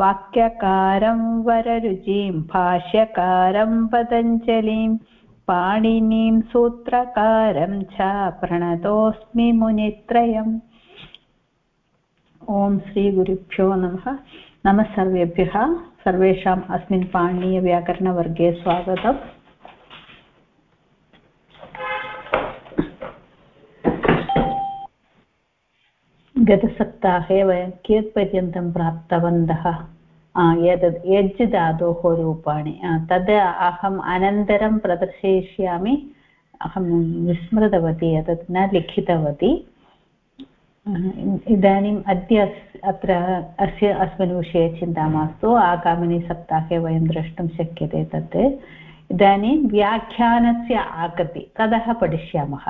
वाक्यकारं वररुचिं, भाष्यकारं पतञ्जलिं, पाणिनीं सूत्रकारं च प्रणतोऽस्मि मुनित्रयम्। ॐ श्रीगुरुभ्यो नमः। नमः सर्वेभ्यः। सर्वेषाम् अस्मिन् पाणिनीयव्याकरणवर्गे स्वागतम्। गतसप्ताहे वयं कियत्पर्यन्तं प्राप्तवन्तः एतद् यज् धातोः रूपाणि तद् अहम् अनन्तरं प्रदर्शयिष्यामि। अहं विस्मृतवती, एतत् न लिखितवती। इदानीम् अद्य अत्र अस्य अस्मिन् विषये चिन्ता मास्तु। आगामिनि सप्ताहे वयं द्रष्टुं शक्यते तत्। इदानीं व्याख्यानस्य आकृति ततः पठिष्यामः?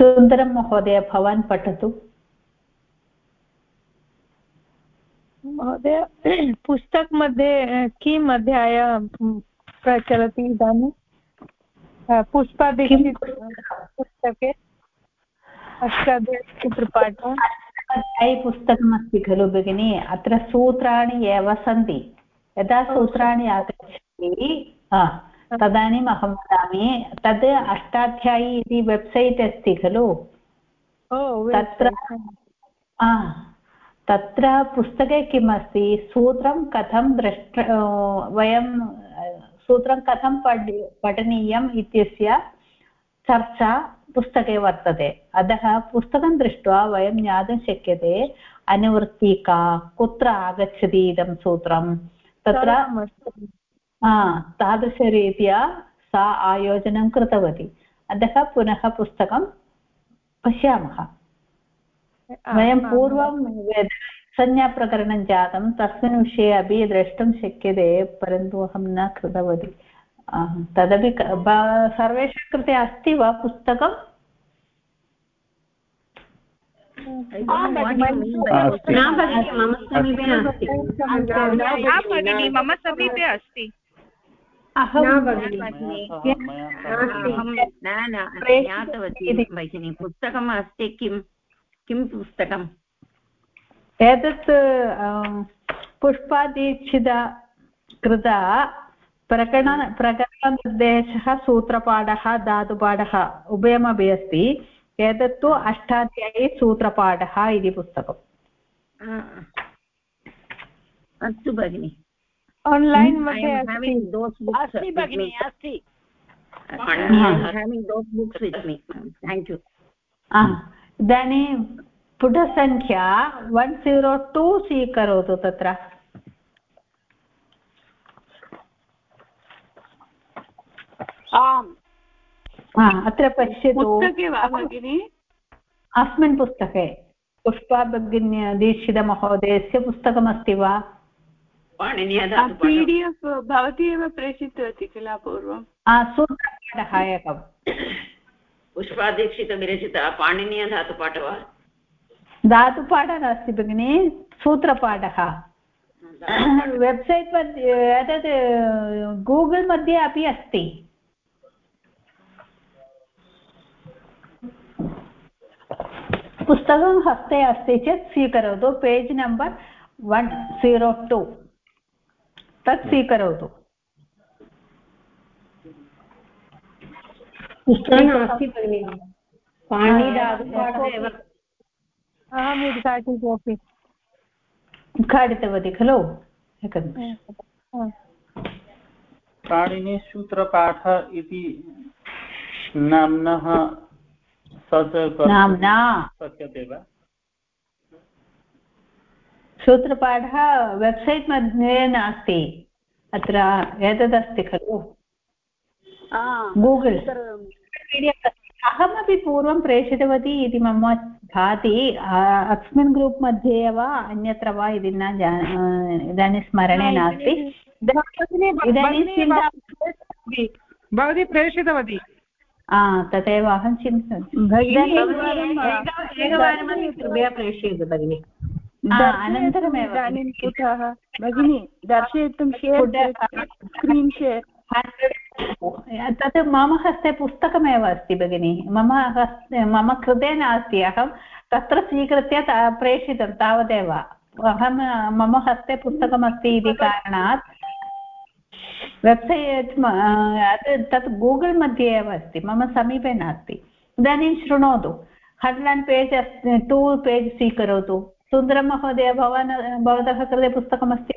सुन्दरं महोदय भवान् पठतु। महोदय पुस्तक मध्ये किम् अध्याय प्रचलति इदानीं? पुष्पादीक्षित पुस्तके? अष्टाध्यायीकृपाठ पुस्तकमस्ति खलु भगिनि अत्र सूत्राणि एव सन्ति। यदा सूत्राणि आगच्छन्ति तदानीम् अहं वदामि तद् अष्टाध्यायी इति वेब्सैट् अस्ति खलु? तत्र तत्र पुस्तके किम् अस्ति सूत्रं कथं द्रष्ट वयं सूत्रं कथं पठि पठनीयम् इत्यस्य चर्चा पुस्तके वर्तते। अतः पुस्तकं दृष्ट्वा वयं ज्ञातुं शक्यते अनुवृत्ति का कुत्र आगच्छति इदं सूत्रं? तत्र तादृशरीत्या सा आयोजनं कृतवती। अतः पुनः पुस्तकं पश्यामः। वयं पूर्वं संज्ञाप्रकरणं जातं तस्मिन् विषये अपि द्रष्टुं शक्यते परन्तु अहं न कृतवती। तदपि सर्वेषां कृते अस्ति वा पुस्तकं? मम समीपे अस्ति। ज्ञातवती भगिनी पुस्तकम् अस्ति किं किं पुस्तकम्? एतत् पुष्पादीक्षित कृता प्रकरण प्रकरणनिर्देशः सूत्रपाठः धातुपाठः उभयमपि अस्ति। एतत्तु अष्टाध्यायी सूत्रपाठः इति पुस्तकम्। अस्तु भगिनि। आन्लैन् मध्ये अस्ति भगिनि अस्ति इदानीं पुटसङ्ख्या वन् ज़ीरो टु स्वीकरोतु तत्र। आम्। अत्र पश्यतु। अस्मिन् पुस्तके। पुष्पा भगिन्य दीक्षितमहोदयस्य पुस्तकमस्ति वा? पी डि एफ् भवती एव प्रेषितवती किल पूर्वं सूत्रपाठः पुष्पादीक्षितविरचित पाणिनीयधातुपाठः वा? धातुपाठः नास्ति भगिनि सूत्रपाठः। वेब्सैट् मध्ये एतत् गूगल् मध्ये अपि अस्ति। पुस्तकं हस्ते अस्ति चेत् स्वीकरोतु। Page number one zero two. तत् स्वीकरोतु। नास्ति भगिनि। अहम् उद्घाटितवती उद्घाटितवती खलु? पाणिनिसूत्रपाठ इति नाम्नः नाम्ना। शक्यते वा? सूत्रपाठः वेब्सैट् मध्ये नास्ति। अत्र एतदस्ति खलु। गूगल्। अहमपि पूर्वं प्रेषितवती इति मम भाति। अस्मिन् ग्रूप् मध्ये वा अन्यत्र वा इति न इदानीं स्मरणे नास्ति। इदानीं भवती प्रेषितवती। तदेव अहं चिन्तयामि। एकवारमपि कृपया प्रेषयतु भगिनि। अनन्तरमेव इदानीं कुतः भगिनि दर्शयितुं शेर् स्क्रीन् शेर् तत् मम हस्ते पुस्तकमेव अस्ति भगिनि। मम हस्ते मम कृते नास्ति अहं तत्र स्वीकृत्य प्रेषितं तावदेव। अहं मम हस्ते पुस्तकमस्ति इति कारणात् वेब्सैट् तत् गूगल् मध्ये एव अस्ति मम समीपे नास्ति। इदानीं शृणोतु। हण्ड्रेड् पेज् अस्ति टु पेज् स्वीकरोतु। सुन्दरं महोदय भवान् भवतः कृते पुस्तकमस्ति?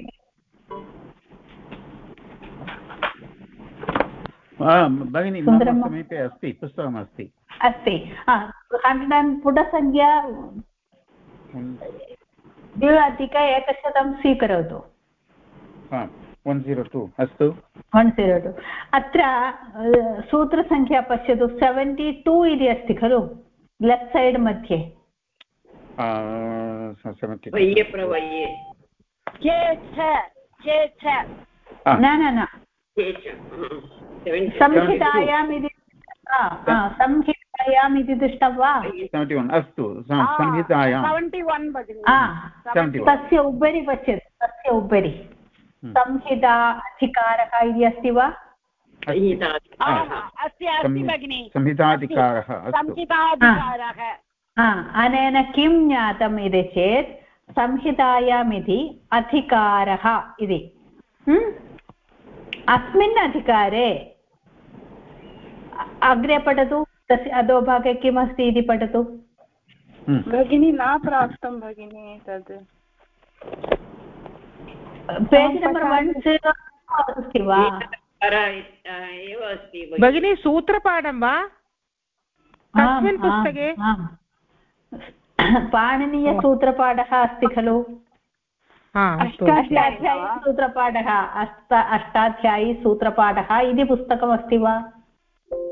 भगिनि समीपे अस्ति पुस्तकमस्ति। अस्ति। हण्ड्रेड् अण्ड् पुटसङ्ख्या द्वि अधिक एकशतं स्वीकरोतु। वन् ज़ीरो टु अस्तु। वन् ज़ीरो टु अत्र सूत्रसङ्ख्या पश्यतु सेवेण्टि टु इति अस्ति खलु लेफ्ट् सैड् मध्ये। न न न। संहितायाम् इति संहितायाम् इति दृष्टं वा अस्तु। संहितायां तस्य उपरि पश्यतु तस्य उपरि। हम्म। संहिता अधिकारः इति अस्ति वा? संहिताधिकारः। अनेन किं ज्ञातम् इति चेत् संहितायाम् इति अधिकारः इति। हम्म? अस्मिन् अधिकारे अग्रे पठतु तस्य अधोभागे किमस्ति इति पठतु। हम्म। भगिनी न प्राप्तं भगिनी तद्। पेज् नम्बर् वन् अस्ति वा? भगिनी। सूत्रपाठं वा? कस्मिन् पुस्तके? पाणिनीयसूत्रपाठः अस्ति खलु? अष्टाध्यायीसूत्रपाठः अष्ट अष्टाध्यायीसूत्रपाठः इति पुस्तकमस्ति वा?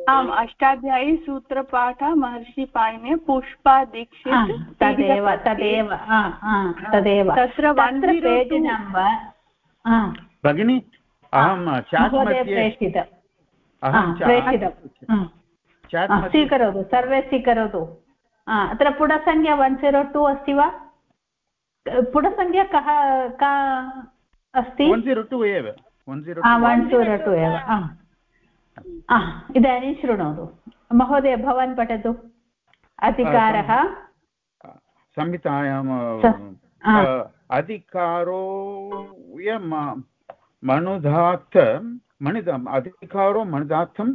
आम् अष्टाध्यायी सूत्रपाठः महर्षि पाणिने पुष्पादीक्षित तदेव तदेव तदेव। तत्र पेज् नम्बर् भगिनि अहं प्रेषितं प्रेषितं स्वीकरोतु सर्वे स्वीकरोतु। अत्र पुटसङ्ख्या वन् ज़ीरो टु अस्ति वा? पुटसङ्ख्या कः का अस्ति? वन् ज़ीरो टु एव वन् ज़ीरो टु एव। इदानीं शृणोतु। महोदय भवान् पठतु। अधिकारः? संहितायां अधिकारो मनुधात् मणिद अधिकारो मनुदार्थं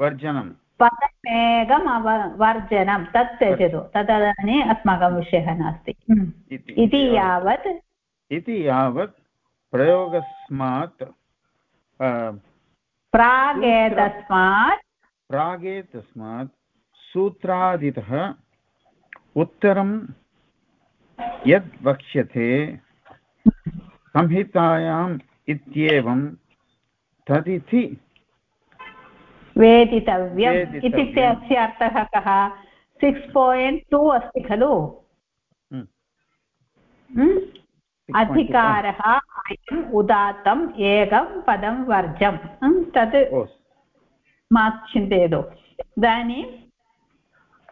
वर्जनं पदमेकम् अव वर्जनं तत् त्यजतु तदानीम् अस्माकं विषयः नास्ति इति यावत् इति यावत् प्रयोगस्मात् प्रागेतस्मात् प्रागेतस्मात् सूत्रादितः उत्तरं यद् वक्ष्यते संहितायाम् इत्येवं तदिति वेदितव्यम् इत्युक्ते अस्य अर्थः कः? सिक्स् पायिण्ट् टु अस्ति खलु? हम्म। हम्म? अधिकारः अयम् उदात्तम् एकं पदं वर्जम्। हम्म? तत् मा चिन्तयतु। इदानीम्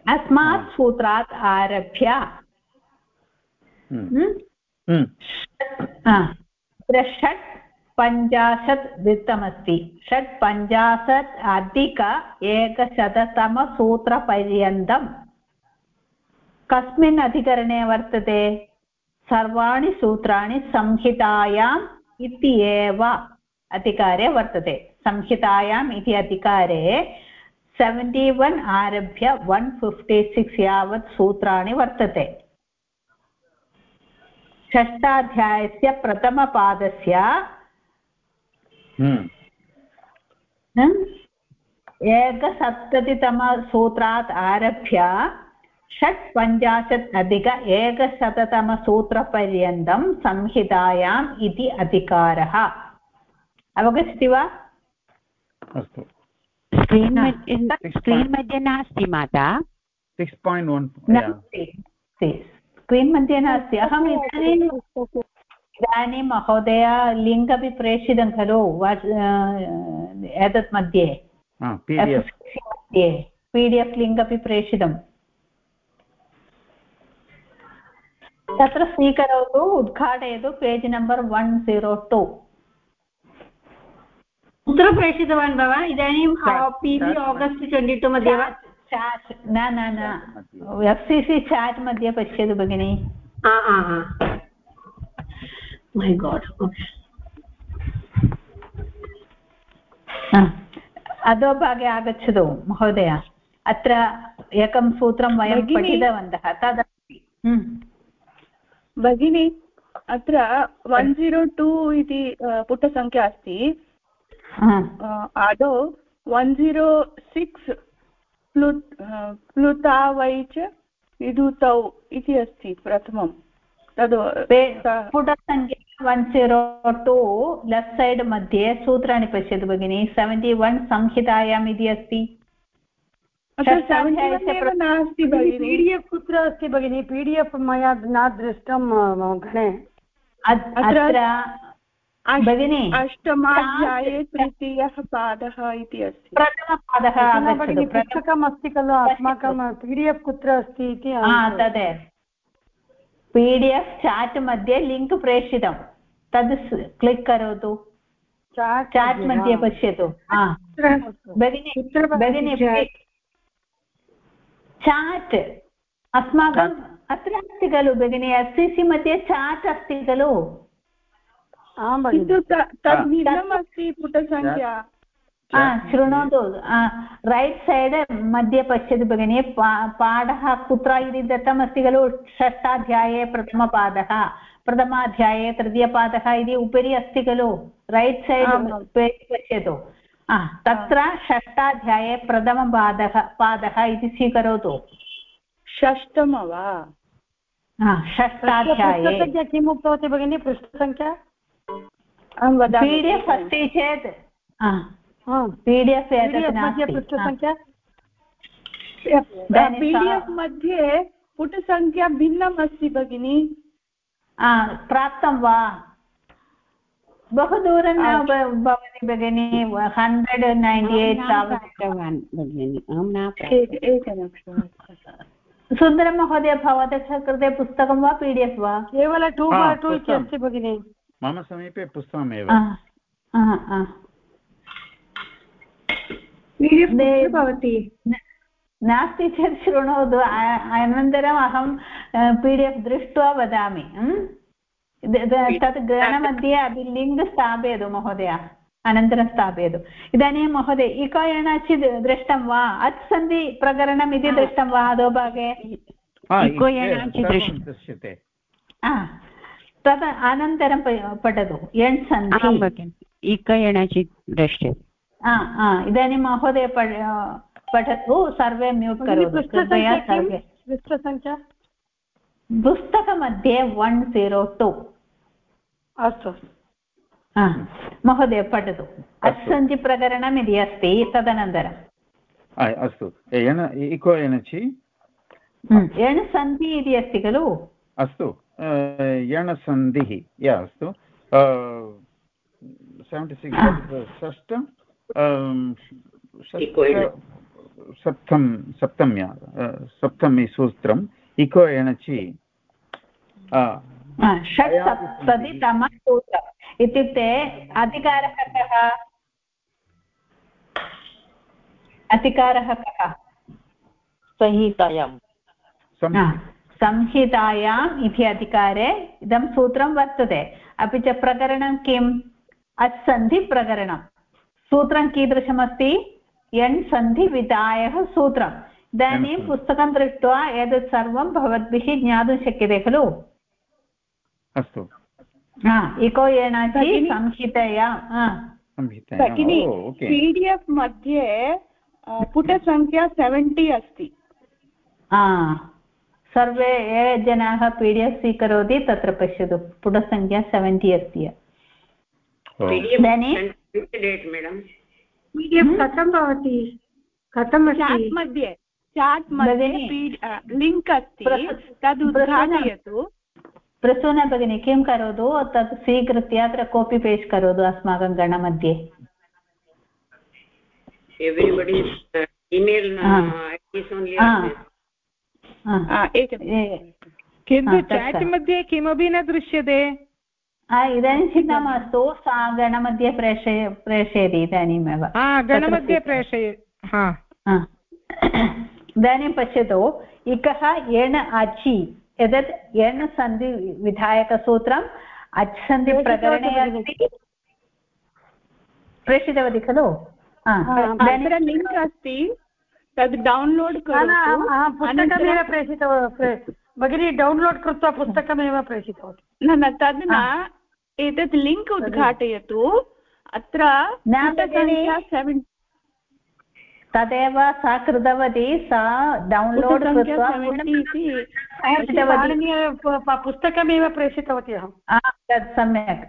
अस्मात् सूत्रात् आरभ्य। षट् पञ्चाशत् दत्तमस्ति षट् पञ्चाशत् अधिक एकशततमसूत्रपर्यन्तं कस्मिन् अधिकरणे वर्तते? सर्वाणि सूत्राणि संहितायाम् इति एव अधिकारे वर्तते। संहितायाम् इति अधिकारे सेवेण्टि वन् आरभ्य वन् फिफ्टि सिक्स् यावत् सूत्राणि वर्तते। षष्ठाध्यायस्य प्रथमपादस्य। एकसप्ततितमसूत्रात् आरभ्य षट्पञ्चाशत् अधिक एकशततमसूत्रपर्यन्तं संहितायाम् इति अधिकारः। अवगच्छति वा? अस्तु। स्क्रीन् मध्ये स्क्रीन् मध्ये नास्ति माता। सिक्स् पायिण्ट् वन् स्क्रीन् मध्ये नास्ति अहम् इदानीम् इदानीं महोदय लिङ्क् अपि प्रेषितं खलु एतत् मध्ये। P D F. मध्ये। पि डि एफ् लिङ्क् अपि प्रेषितम्। तत्र स्वीकरोतु उद्घाटयतु page number one zero two. कुत्र प्रेषितवान् भवान् इदानीं P B August twenty two मध्ये वा? चाट् न न न। एफ् सि सि चाट् मध्ये पश्यतु भगिनि। मै गाड् ओके अधोभागे आगच्छतु महोदय अत्र एकं सूत्रं वयं। पठितवन्तः तदस्ति। भगिनि अत्र वन् ज़ीरो टु इति पुटसङ्ख्या अस्ति आदौ वन् ज़ीरो सिक्स् प्लुट् अ, प्लुता वै च विधुतौ इति अस्ति प्रथमं तद् पुटसङ्ख्या one zero two left side मध्ये सूत्राणि पश्यतु भगिनि. सेवेण्टि वन् संहितायाम् इति अस्ति. अत्र 71 पि डि एफ् कुत्र अस्ति भगिनि? पि डि एफ् मया न दृष्टं गणे. अत्र भगिनि अष्टमाध्याये तृतीयः पादः इति अस्ति. प्रथमपादः भगिनि पुस्तकम् अस्ति खलु? अस्माकं पि डि एफ् कुत्र अस्ति इति तदेव पी डि एफ् चाट् मध्ये लिङ्क् प्रेषितं. तद् क्लिक् करोतु. चाट् चाट् मध्ये? पश्यतु. हा भगिनि चाट्? अस्माकम् अत्र अस्ति खलु भगिनि. एस् सि सि मध्ये चाट् अस्ति खलु. किन्तु तद् भिन्नम् अस्ति पुटसङ्ख्या. शृणोतु रैट् सैड् मध्ये पश्यतु भगिनि पाठः कुत्र इति दत्तमस्ति खलु षष्ठाध्याये प्रथमपादः प्रथमाध्याये तृतीयपादः इति उपरि अस्ति खलु रैट् सैड्। पेज् पश्यतु तत्र षष्ठाध्याये प्रथमपादः पादः इति स्वीकरोतु षष्टम वा षष्ठाध्याये किम् उक्तवती भगिनि पृष्ठसङ्ख्या अहं वदामि पी डि एफ् अस्ति चेत् पी डि एफ् मध्ये पृष्ठसङ्ख्या पी डि सा- एफ् मध्ये पुटसङ्ख्या भिन्नम् अस्ति भगिनि। प्राप्तं वा? बहु दूरं न भवति भगिनि हण्ड्रेड् नैन्टि एय्ट् तावत् प्राप्तवान् भगिनि अहं न एक- एकनिमिषम् सुन्दरमहोदय भवतः कृते पुस्तकं वा पी डि एफ् वा? केवल टु टु इति अस्ति भगिनि। मम समीपे पुस्तकमेव। हा, हा, हा। दे- न- नास्ति चेत् शृणोतु। अनन्तरम् अहं पी डि एफ् दृष्ट्वा वदामि। म्? द- द- तत् गणमध्ये अपि लिङ्क् स्थापयतु महोदय। अनन्तरं स्थापयतु। इदानीं महोदय इको एणाचि दृष्टं वा? अत् सन्धि प्रकरणम् इति दृष्टं वा अधोभागे हा, इको एणाचि दृश्यते। तद् अनन्तरं पठतु। एण् सन्धि इकयणचि दृश्यते। इदानीं महोदय प- पठतु सर्वे म्यूट् भगिनि करोतु पृष्ठसङ्ख्या कृपया किं सर्वे पृष्ठसङ्ख्या पुस्तकमध्ये वन् ज़ीरो टु अस्तु महोदय पठतु अट्सन्धिप्रकरणम् इति अस्ति तदनन्तरम् आ, अस्तु एण इको एणचि एण् सन्धि इति अस्ति खलु अस्तु अ, यणसन्धिः या अस्तु सेवेण्टि सिक्स् षष्ट अम्, षष्ट सप्तं सप्तम्या अ, सप्तमी सूत्रम् इको एणचि। षट्सप्ततितमसूत्रम् इत्युक्ते अधिकारः कः? अधिकारः कः? संहितायां संहितायाम् इति अधिकारे इदं सूत्रं वर्तते। अपि च प्रकरणं किम्? अत्सन्धिप्रकरणं सूत्रं कीदृशमस्ति? यण् सन्धिविधायः सूत्रम् इदानीं। पुस्तकं दृष्ट्वा एतत् सर्वं भवद्भिः ज्ञातुं शक्यते खलु? अस्तु। इको एणाचि? संहितया हा, भगिनि पी डि एफ् मध्ये पुटसङ्ख्या सेवेण्टि अस्ति। सर्वे ये जनाः पी डि एफ् स्वीकरोति तत्र पश्यतु। पुटसङ्ख्या सेवेण्टि अस्ति। इदानीं कथं भवति? कथम् चाट् मध्ये चाट् मध्ये लिङ्क् अस्ति तद् उद्घाटयतु। प्रसूना भगिनी किं करोतु? तत् स्वीकृत्य अत्र कोपि पेस्ट् करोतु अस्माकं गणमध्ये। किन्तु चाट् मध्ये किमपि न दृश्यते। इदानीं चिन्ता मास्तु। सा गणमध्ये प्रेषय प्रेषयति इदानीमेव गणमध्ये प्रेषय इदानीं पश्यतु इकः एण अचि एतत् एण् सन्धि विधायकसूत्रम् अच् सन्धिप्रकरणे अस्ति। प्रेषितवती खलु? लिङ्क् अस्ति तद् डौन्लोड् पुस्तकमेव प्रेषितव भगिनी डौन्लोड् कृत्वा पुस्तकमेव प्रेषितवती। न न तद् न एतत् लिङ्क् उद्घाटयतु। अत्र सेवेन् तदेव सा कृतवती सा डौन्लोड् कृत्वा पुस्तकमेव प्रेषितवती अहं। तत् सम्यक्।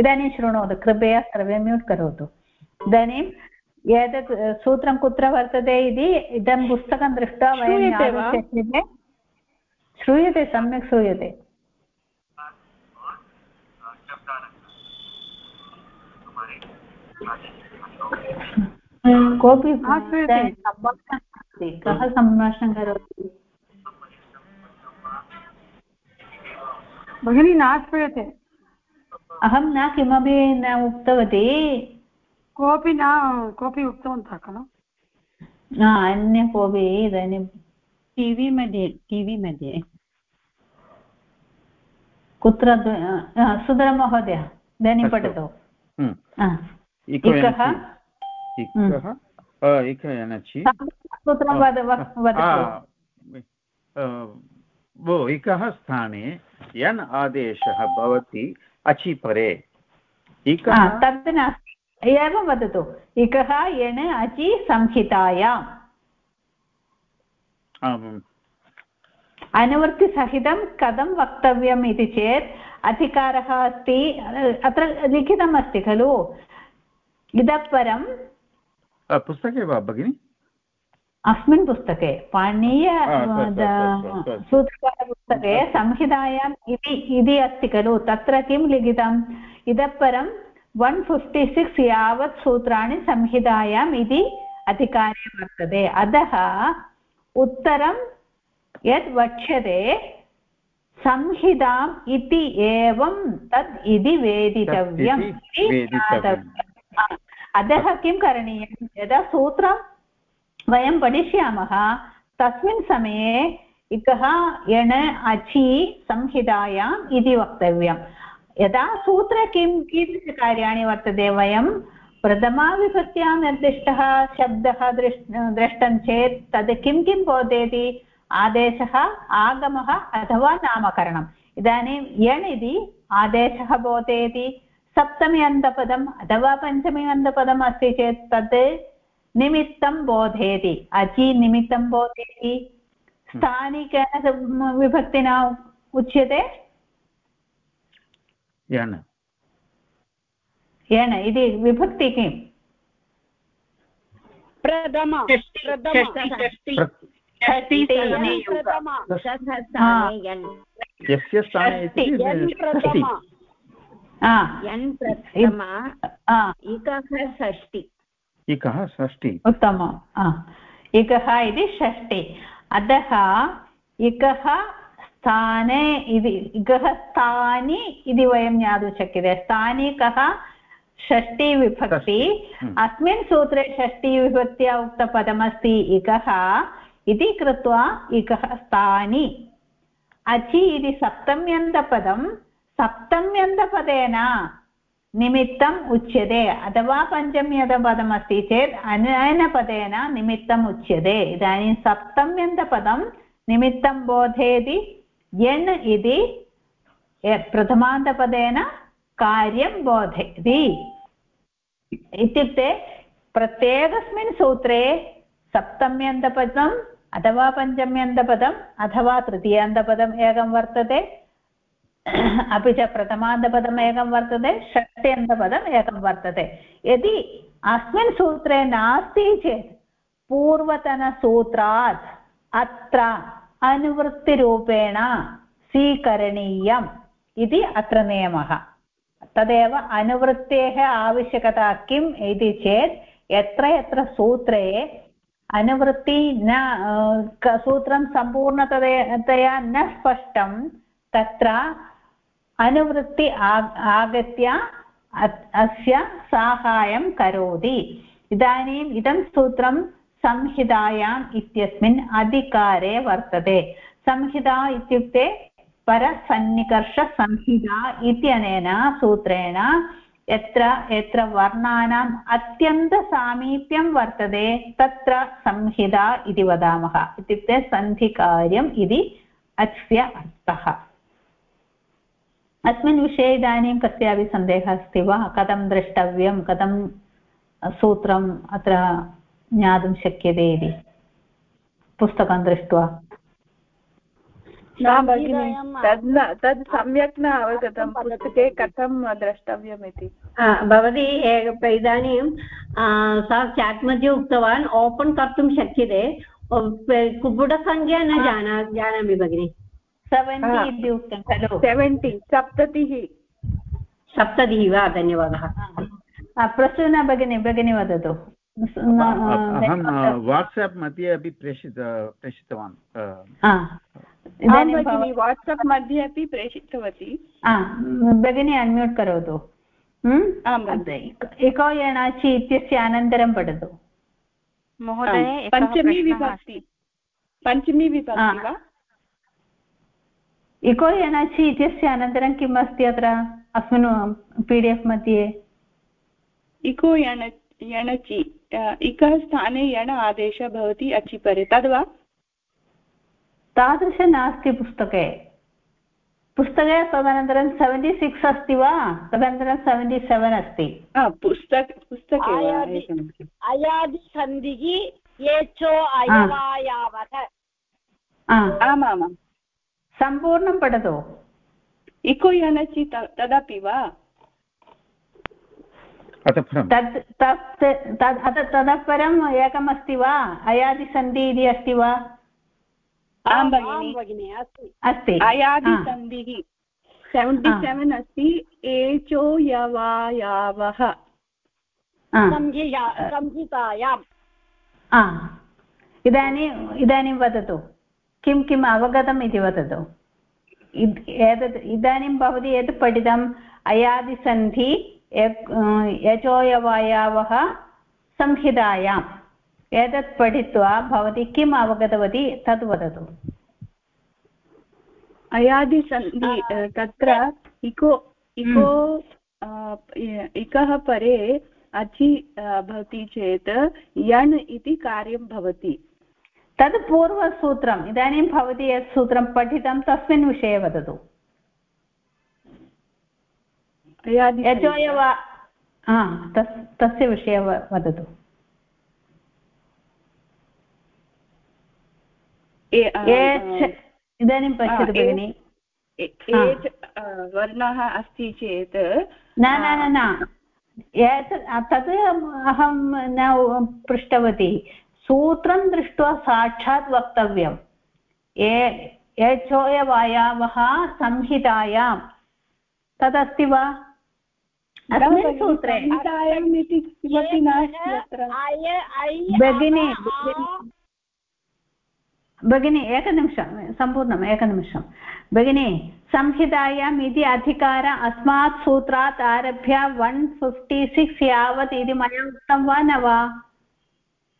इदानीं शृणोतु कृपया सर्वे म्यूट् करोतु। इदानीम् एतत् सूत्रं कुत्र वर्तते इति इदं पुस्तकं दृष्ट्वा वयं ज्ञातुं शक्यते श्रूयते सम्यक् श्रूयते। कोऽपि सम्भाषणं कः सम्भाषणं करोति? भगिनी न श्रूयते अहं न किमपि न उक्तवती। कोऽपि न कोऽपि उक्तवन्तः खलु? अन्य कोऽपि इदानीं टिवि मध्ये टिवि मध्ये। कुत्र सुधरमहोदय इदानीं पठतु। इकः इक एनचि भो इकः स्थाने यन् आदेशः भवति अचि परे इकः तत् नास्ति एवं वदतु इकः यण् अचि संहितायाम् अनुवृत्तिसहितं कथं वक्तव्यम् इति चेत् अधिकारः अस्ति अत्र लिखितम् अस्ति खलु इतः परं पुस्तके वा भगिनि अस्मिन् पुस्तके पाणीय सूत्रकारपुस्तके संहितायाम् इति इति अस्ति खलु तत्र किं लिखितम् इतः परं वन् फिफ्टि सिक्स् यावत् सूत्राणि संहितायाम् इति अधिकारे वर्तते अतः उत्तरं यद् वक्ष्यते संहिताम् इति एवं तद् इति वेदितव्यम् अतः किं करणीयं? यदा सूत्रं वयं पठिष्यामः, तस्मिन् समये इकः एण अचि संहितायाम् इति वक्तव्यं यदा सूत्रे किं कीदृशकार्याणि वर्तते, वयं प्रथमाविभक्त्यां निर्दिष्टः शब्दः दृष्, द्रष्टं चेत् तद् किं किं बोधयति? आदेशः आगमः अथवा नामकरणम्। इदानीं यण् इति आदेशः बोधयति। सप्तमी अन्तपदम् अथवा पञ्चमी अन्तपदम् अस्ति चेत् तत् निमित्तं बोधयति। अचि निमित्तं बोधयति। स्थानिकेन विभक्तिना उच्यते? यण यण इति विभक्ति किम्? प्रथम यस्य स्थाने यन् प्रथम इकः षष्टि इकः षष्टि उत्तमम् इकः इति षष्टि अतः इकः स्थाने इति इकः स्थानि इति वयं ज्ञातुं शक्यते स्थानि कः षष्टिविभक्ति अस्मिन् सूत्रे षष्टिविभक्त्या उक्तपदमस्ति इकः इति कृत्वा इकः स्थानि अचि इति सप्तम्यन्तपदं सप्तम्यन्तपदेन निमित्तम् उच्यते। अथवा पञ्चम्यन्तपदमस्ति चेत् अनेन पदेन निमित्तम् उच्यते। इदानीं सप्तम्यन्तपदं निमित्तं बोधयति। यण् इति प्रथमान्तपदेन कार्यं बोधयति। इत्युक्ते प्रत्येकस्मिन् सूत्रे सप्तम्यन्तपदम् अथवा पञ्चम्यन्तपदम् अथवा तृतीयान्तपदम् एकं वर्तते। अपि च प्रथमान्तपदम् एकं वर्तते षष्ट्यन्तपदम् एकं वर्तते। यदि अस्मिन् सूत्रे नास्ति चेत्, पूर्वतनसूत्रात् अत्र अनुवृत्तिरूपेण स्वीकरणीयम् इति अत्र नियमः। तदेव अनुवृत्तेः आवश्यकता किम् इति चेत्, यत्र यत्र सूत्रे अनुवृत्ति न सूत्रं सम्पूर्णतया न स्पष्टं, तत्र अनुवृत्ति आगत्य अस्य साहाय्यं करोति। इदानीम् इदं सूत्रं संहितायाम् इत्यस्मिन् अधिकारे वर्तते। संहिता इत्युक्ते परसन्निकर्षसंहिता इत्यनेन सूत्रेण यत्र यत्र वर्णानाम् अत्यन्तसामीप्यं वर्तते, तत्र संहिता इति वदामः। इत्युक्ते सन्धिकार्यम् इति अस्य अर्थः। अस्मिन् विषये इदानीं कस्यापि सन्देहः अस्ति वा? कथं द्रष्टव्यं? कथं सूत्रम् अत्र ज्ञातुं शक्यते इति? पुस्तकं दृष्ट्वा। तद् न तद् सम्यक् न अवगतं। पुस्तके कथं द्रष्टव्यम् इति? भवती इदानीं सः चाट् मध्ये उक्तवान् ओपन् कर्तुं शक्यते। कुपुटसङ्ख्या न जाना जानामि भगिनि। सेवेण्टि इति उक्तं खलु। सेवेण्टि सप्ततिः। सप्ततिः वा धन्यवादः। प्रसूना भगिनी भगिनी वदतु। अहं वाट्साप् मध्ये अपि प्रेषित प्रेषितवान् वाट्साप् मध्ये अपि प्रेषितवती। भगिनी अन्म्यूट् करोतु। इको एणाचि इत्यस्य अनन्तरं पठतु। महोदय पञ्चमी विभक्ति। पञ्चमी विभक्ति वा? इको एणाचि इत्यस्य अनन्तरं किम् अस्ति अत्र? अस्मिन् पी डि एफ् मध्ये? इको यण यणचि इकः स्थाने यण आदेशः भवति अचि परे तद्वा? तादृश नास्ति पुस्तके। पुस्तके तदनन्तरं सेवेण्टि सिक्स् अस्ति वा? तदनन्तरं सेवेण्टि सेवेन् अस्ति। पुस्तक पुस्तके अयादिसन्धिः येचो अयवायावः आमामां सम्पूर्णं पठतु इको यनचि तदपि वा तत् तत् ततः परम् एकमस्ति वा अयादिसन्धि इति अस्ति वा आं भगिनि अस्ति अयादिसन्धिः सेवेण्टि सेवेन् अस्ति एचो यवायावः संहितायाम् इदानीम् इदानीं वदतु किं किम् अवगतम् इति वदतु। एतत् इदानीं भवती यत् पठितम् अयादिसन्धि यचोयवायावः संहितायाम्। एतत् पठित्वा भवती किम् अवगतवती तद् वदतु। अयादिसन्धि तत्र इको इको इकः परे अचि भवति चेत् यण् इति कार्यं भवति। तद् पूर्वसूत्रम् इदानीं भवती यत् सूत्रं पठितं तस्मिन् विषये वदतु। यजोय वा तस् तस्य विषये वदतु। इदानीं पश्यतु भगिनि। वर्णः अस्ति चेत् न न न तत् अहं न पृष्टवती। सूत्रं दृष्ट्वा साक्षात् वक्तव्यं ये एचोयवायावः संहितायां। तदस्ति वा? अस्मिन् सूत्रे। भगिनी भगिनी एकनिमिषं सम्पूर्णम् एकनिमिषं। भगिनी संहितायाम् इति अधिकार अस्मात् सूत्रात् आरभ्य वन् फिफ्टि सिक्स् यावत् इति मया उक्तं वा न वा?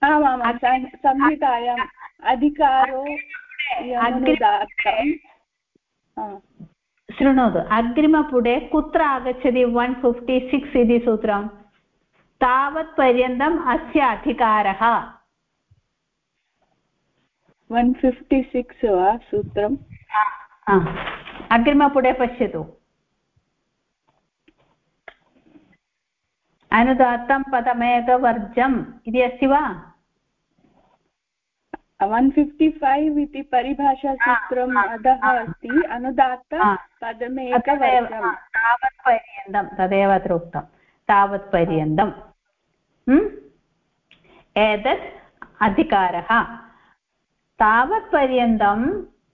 आमां संहितायाम् अधिकारो शृणोतु। अग्रिमपुटे कुत्र आगच्छति वन् फिफ्टि सिक्स् इति सूत्रं? तावत्पर्यन्तम् अस्य अधिकारः। वन् फिफ्टि सिक्स् वा सूत्रम्? अग्रिमपुटे पश्यतु। अनुदात्तं पदमेकवर्जम् इति अस्ति वा? वन् फिफ्टि फैव् इति परिभाषासूत्रम् अधः अस्ति। अनुदात्त पदमेकवर्गम्। तावत्पर्यन्तं तदेव अत्र उक्तं तावत्पर्यन्तम् एतत् अधिकारः। तावत्पर्यन्तं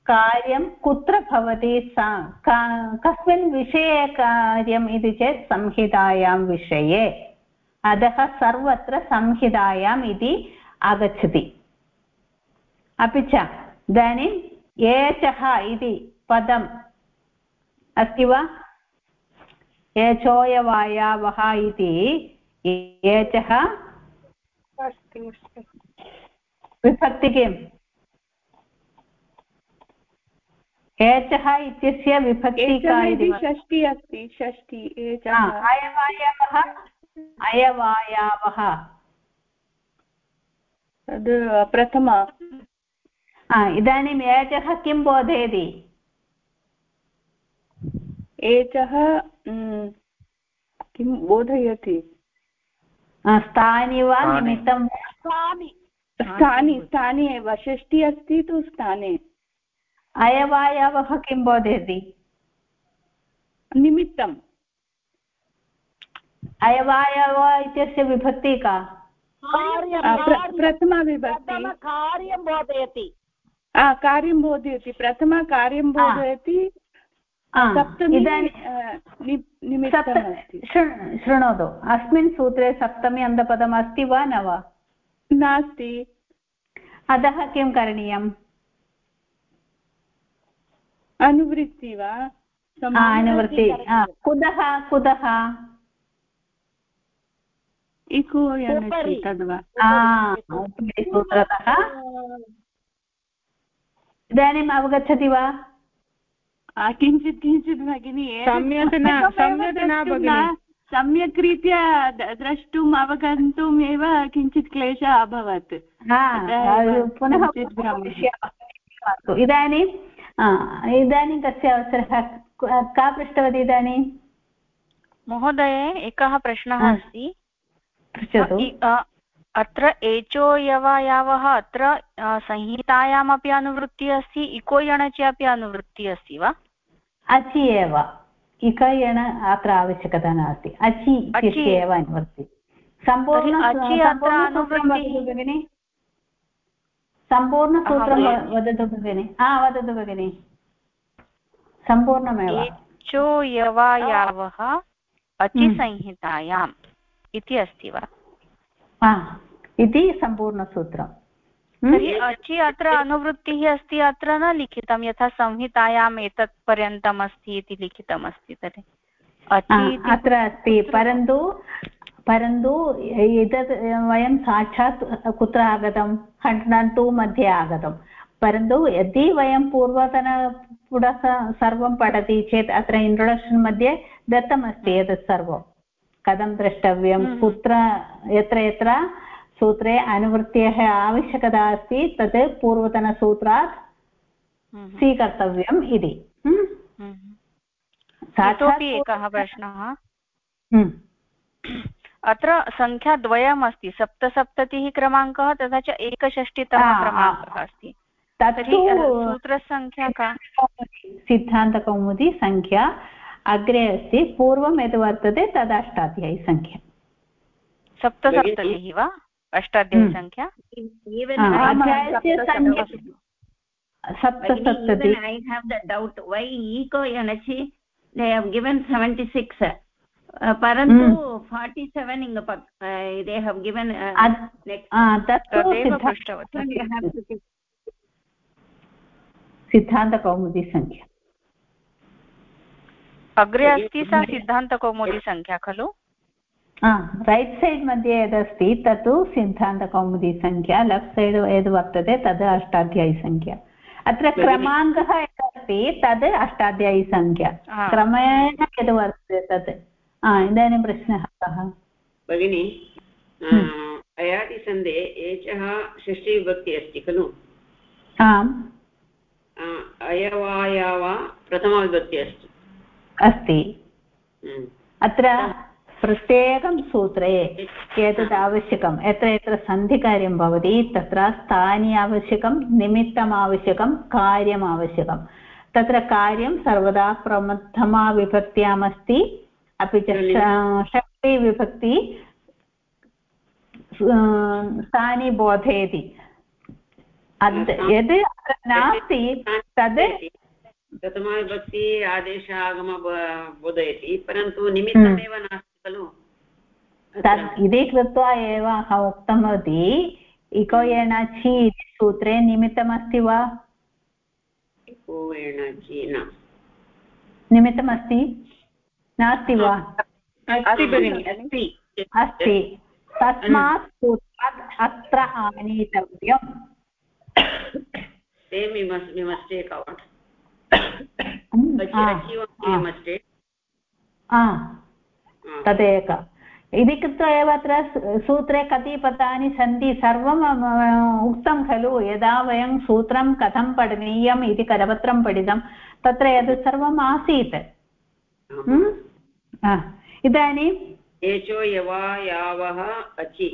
कार्यं कुत्र भवति? कस्मिन् विषये कार्यम् इति चेत् संहितायां विषये। अतः सर्वत्र संहितायाम् इति आगच्छति। अपि च इदानीम् एचः इति पदम् अस्ति वा? एचोयवायावः इति एचः विभक्ति किम्? एचः इत्यस्य विभक्ति षष्टि अस्ति षष्टि अयवायावः अयवायावः। तद् प्रथमा। इदानीम् एचः किं बोधयति? एचः किं बोधयति? स्थानि वा निमित्तं? स्थानि। स्थानि एव। षष्टि अस्ति तु स्थाने। अयवायवः किं बोधयति? निमित्तम्। अयवायव इत्यस्य विभक्ति का? प्रथमा विभक्ति। कार्यं बोधयति। कार्यं बोधयति प्रथमा कार्यं बोधयति शृणोतु। अस्मिन् सूत्रे सप्तमी अन्तपदम् अस्ति वा न वा? नास्ति। अतः किं करणीयम्? अनुवृत्ति वा? अनुवृत्ति। कुतः कुतः? इको सूत्रतः। इदानीम् अवगच्छति वा? किञ्चित् किञ्चित् भगिनि सम्यक् न सम्यक् न भगिनि। सम्यक् रीत्या द्रष्टुम् अवगन्तुम् एव किञ्चित् क्लेशः अभवत्। पुनः इदानीम् इदानीं? कस्य अवसरः? का पृष्टवती इदानीं? महोदय एकः प्रश्नः अस्ति। पृच्छतु। अत्र एचो यवयावः अत्र संहितायामपि अनुवृत्तिः अस्ति इको यणचि अपि अनुवृत्तिः अस्ति वा? अचि एव। इकयण अत्र आवश्यकता नास्ति। अचि एव अनुवृत्ति। भगिनि। सम्पूर्णसूत्रं वदतु भगिनि। हा वदतु भगिनि। सम्पूर्णमेव। एचो यवायावः अचिसंहितायाम् इति अस्ति वा? इति सम्पूर्णसूत्रम्। तर्हि अचि अत्र अनुवृत्तिः अस्ति अत्र न लिखितं यथा संहितायाम् एतत् पर्यन्तम् अस्ति इति लिखितमस्ति तर्हि। अत्र अस्ति परन्तु परन्तु एतत् वयं साक्षात् कुत्र आगतं हण्ड्रेड् टु मध्ये आगतं परन्तु यदि वयं पूर्वतनपुटः सर्वं पठति चेत् अत्र इन्ट्रोडक्षन् मध्ये दत्तमस्ति एतत् सर्वं कथं द्रष्टव्यं? कुत्र यत्र यत्र सूत्रे अनुवृत्तेः आवश्यकता अस्ति तत् पूर्वतनसूत्रात् स्वीकर्तव्यम् इति। इतोपि एकः प्रश्नः। अत्र सङ्ख्याद्वयम् अस्ति सप्तसप्ततिः क्रमाङ्कः तथा च एकषष्टितमः क्रमाङ्कः अस्ति। तर्हि सूत्रसङ्ख्या का? सिद्धान्तकौमुदी सङ्ख्या अग्रे अस्ति पूर्वं यद् वर्तते तद् अष्टाध्यायीसङ्ख्या सप्तसप्ततिः वा? अष्टाध्यायीसङ्ख्या सप्तसप्तति I have the doubt why eco एनचि they have given 76 uh, परन्तु फार्टि सेवेन् इङ्ग they have given पृष्टवती। सिद्धान्तकौमुदी सङ्ख्या अग्रे अस्ति सा सिद्धान्तकौमुदी सङ्ख्या खलु रैट् सैड् मध्ये यदस्ति तत्तु सिद्धान्तकौमुदी सङ्ख्या लेफ्ट् सैड् यद् वर्तते तद् अष्टाध्यायीसङ्ख्या अत्र क्रमाङ्कः यत् अस्ति तद् अष्टाध्यायीसङ्ख्या क्रमेण यद् वर्तते तत् इदानीं प्रश्नः कः भगिनि अयादिसन्धे एचः षष्टिविभक्ति अस्ति खलु आम् अयवायावा प्रथमविभक्ति अस्ति अस्ति। अत्र प्रत्येकं सूत्रे एतत् आवश्यकं यत्र यत्र सन्धिकार्यं भवति तत्र स्थानि आवश्यकं निमित्तम् आवश्यकं कार्यम् आवश्यकं। तत्र कार्यं सर्वदा प्रथमा विभक्त्यामस्ति। अपि च षष्टिविभक्ति स्थानि बोधयति। यद् नास्ति तद् प्रथमाविभक्ति आदेश आगम बोधयति परन्तु निमित्तमेव नास्ति खलु? तत् इति कृत्वा एव अहम् उक्तवती इको एणाचि इति सूत्रे निमित्तमस्ति वा? इको एणाचि न। निमित्तमस्ति? नास्ति वा? अस्ति तस्मात् सूत्रात् अत्र आनीतव्यम्। we must we take तदेक इति कृत्वा एव अत्र सूत्रे कति पदानि सन्ति सर्वम् उक्तं खलु यदा वयं सूत्रं कथं पठनीयम् इति करपत्रं पठितं तत्र एतत् सर्वम् आसीत् इदानीं यवा यावः अचि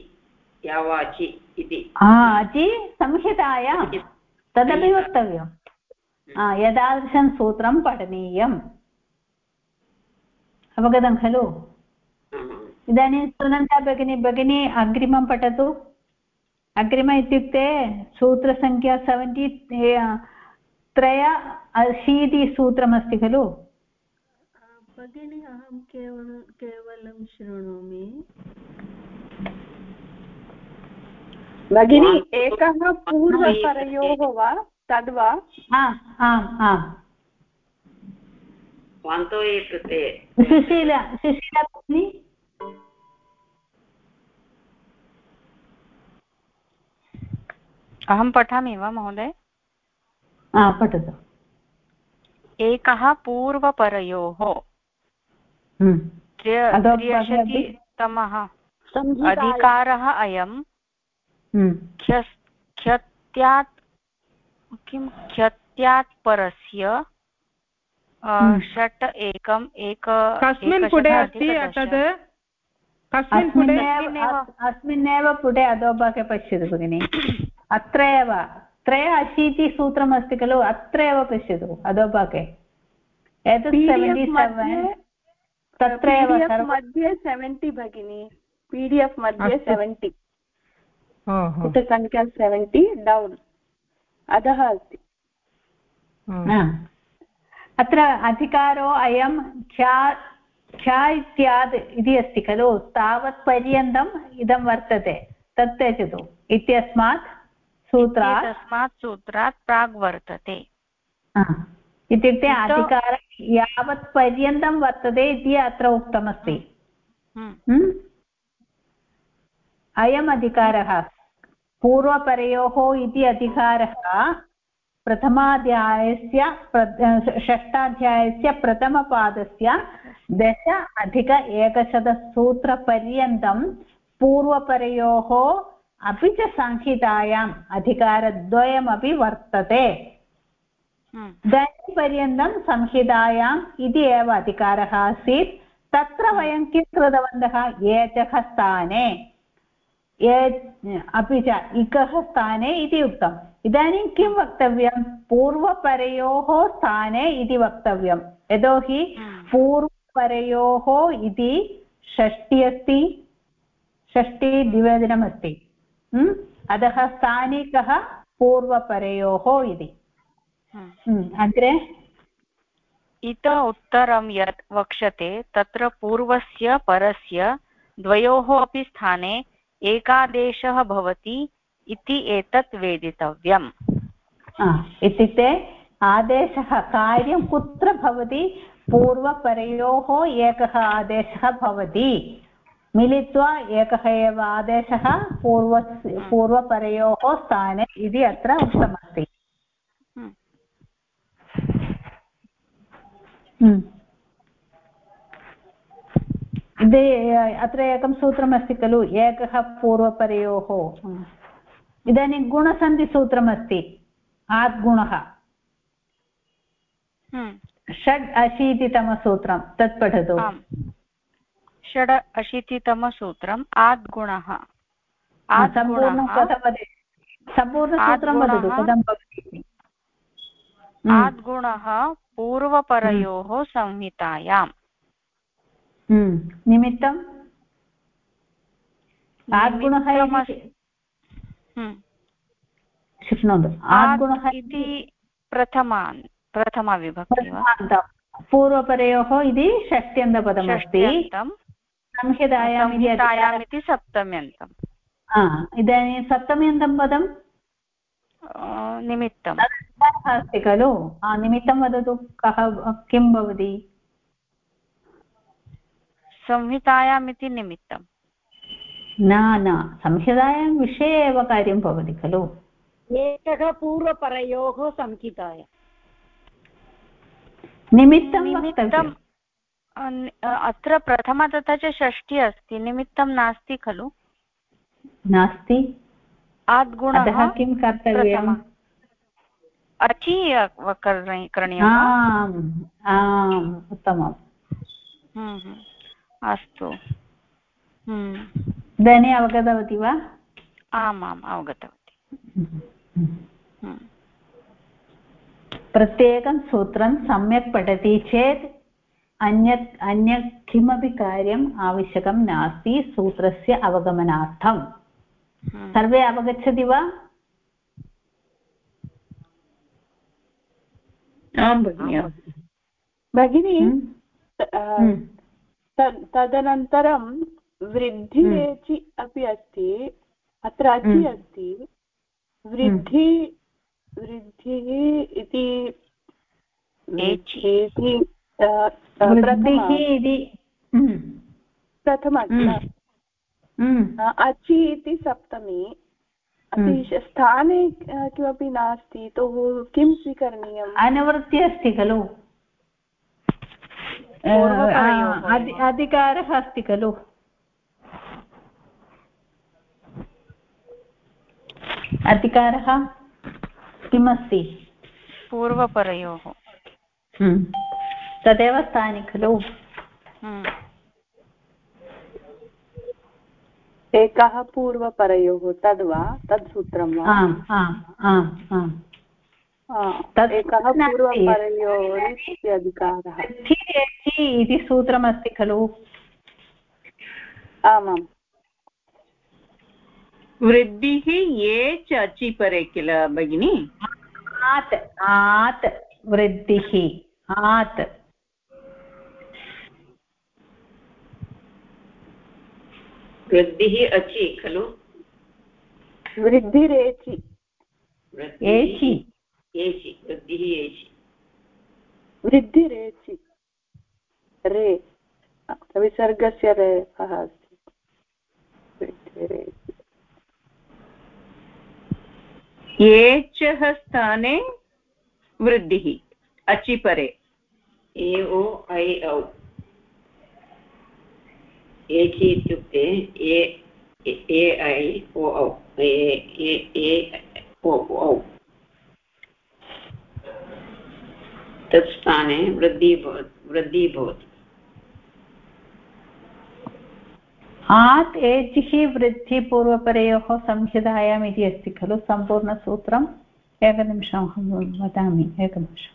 यावाचि इति अचि संहितायां तदपि वक्तव्यम् एतादृशं सूत्रं पठनीयम्। अवगतं खलु? इदानीं सुनन्दा भगिनी भगिनी अग्रिमं पठतु। अग्रिम इत्युक्ते सूत्रसङ्ख्या सेवेण्टि त्रय अशीतिसूत्रमस्ति खलु? भगिनी अहं केवलं केवलं शृणोमि भगिनी एकः पूर्वपरयोः वा? तद्वा? आम् आम् कृते. सुशीला सुशीला भगिनी अहं पठामि वा महोदय? पठतु. एकः पूर्वपरयोः हम्म। त्र्यशीतितमः अधिकारः अयं हम्म। ख्यत्यात् किं ख्यत्यात् परस्य हम्म। षट् एकम् एक कस्मिन् पुटे अस्ति तद् अस्मिन्नेव पुटे अधोभागे पश्यतु भगिनि। अत्र एव त्रय अशीतिसूत्रमस्ति खलु अत्र एव पश्यतु अधोभागे एतत् सेवेण्टि सेवेन् तत्र एव मध्ये सेवेण्टि भगिनि। पी डि एफ् मध्ये सेवेण्टि। पुटसङ्ख्या सेवेण्टि? डौन् अधः अस्ति। अत्र अधिकारो अयं ख्या ख्या इत्याद् इति अस्ति खलु? तावत्पर्यन्तम् इदं वर्तते। तत् त्यजतु। इत्यस्मात् सूत्रात् तस्मात् सूत्रात् प्राग् वर्तते। इत्युक्ते अधिकार यावत् पर्यन्तं वर्तते इति अत्र उक्तमस्ति। हम्म। अयम् अधिकारः। पूर्वपरयोः इति अधिकारः प्रथमाध्यायस्य षष्ठाध्यायस्य प्रथमपादस्य दश अधिक एकशतसूत्रपर्यन्तं पूर्वपरयोः अपि च संहितायाम् अधिकारद्वयमपि वर्तते। इदानीं संहितायाम् इति एव अधिकारः आसीत्। तत्र वयं किं कृतवन्तः? एचः स्थाने। अपि च इकः स्थाने इति उक्तम्। इदानीं किं वक्तव्यं? पूर्वपरयोः स्थाने इति वक्तव्यं यतोहि पूर्वपरयोः इति षष्टि अस्ति। अतः स्थानिकः पूर्वपरयोः इति। अग्रे? इत उत्तरं यत् वक्ष्यते तत्र पूर्वस्य परस्य द्वयोः अपि स्थाने एकादेशः भवति इति एतत् वेदितव्यम्। इत्युक्ते आदेशः कार्यं कुत्र भवति? पूर्वपरयोः एकः आदेशः भवति। मिलित्वा एकः एव आदेशः पूर्व पूर्वपरयोः स्थाने इति अत्र उक्तमस्ति। हम्म। अत्र एकं सूत्रमस्ति खलु एकः पूर्वपरयोः। इदानीं गुणसन्धिसूत्रमस्ति आद्गुणः। हम्म। षड् अशीतितमसूत्रं तत् पठतु। षड् अशीतितमसूत्रम् आद्गुणः। सम्पूर्णं कथं वदति? सम्पूर्णसूत्रं वदतु कथं भवति। आद्गुणः पूर्वपरयोः संहितायाम्। हम्म। निमित्तम् आद्गुणः। शक्नोतु आद्गुणः इति प्रथमान् प्रथमाविभक्ति वा पूर्वपरयोः इति षष्ट्यन्तपदमस्ति संहितायाम् इति सप्तम्यन्तम् इदानीं सप्तम्यन्तं पदं निमित्तम् अस्ति खलु निमित्तं वदतु कः किं भवति संहितायाम् इति निमित्तम् न न संहितायां विषये एव कार्यं भवति खलु। एकः पूर्वपरयोः संहिताय। निमित्तं अत्र प्रथमा तथा च षष्ठी अस्ति। निमित्तं नास्ति खलु। नास्ति? आद्गुणः किं कर्तव्यम्? अचि करणीयम् आम् उत्तमम्। हम्म, हम्म। अस्तु। हम्म। इदानीम् अवगतवती वा? आम् आम् अवगतवती। प्रत्येकं सूत्रं सम्यक् पठति चेत् अन्यत् अन्यत् किमपि कार्यम् आवश्यकं नास्ति सूत्रस्य अवगमनार्थम् सर्वे अवगच्छति वा? आं भगिनि। भगिनी। तदनन्तरं वृद्धिरेचि अपि अस्ति अत्र अचि हम्म। अस्ति। वृद्धि वृद्धिः इति प्रथम। अचि इति सप्तमी। अपि स्थाने किमपि नास्ति तो किं स्वीकरणीयम्? अनुवृत्ति अस्ति खलु। अधिकारः अस्ति खलु। अधिकारः किमस्ति? पूर्वपरयोः। हम्म। तदेव स्थानि खलु। हम्म। एकः पूर्वपरयोः तद् वा? तद् सूत्रं वा एकः इति सूत्रमस्ति खलु? आमाम्। वृद्धिः ये च अचि परे किल भगिनि? आत् आत् वृद्धिः आत्। वृद्धिः अचि खलु? वृद्धिरेचि। एचि। एचि वृद्धिः एचि वृद्धिरेचि रे विसर्गस्य रेफः अस्ति वृद्धिरेचि एचः स्थाने वृद्धिः अचिपरे। ए ओ ऐ औ। एचि इत्युक्ते ए ए ऐ ओ औ। ए ओ औ। तत् स्थाने वृद्धिः वृद्धिः भवति। आत् एचिः वृद्धिपूर्वपरयोः संहितायाम् इति अस्ति खलु सम्पूर्णसूत्रम्। एकनिमिषम् अहं वदामि एकनिमिषम्।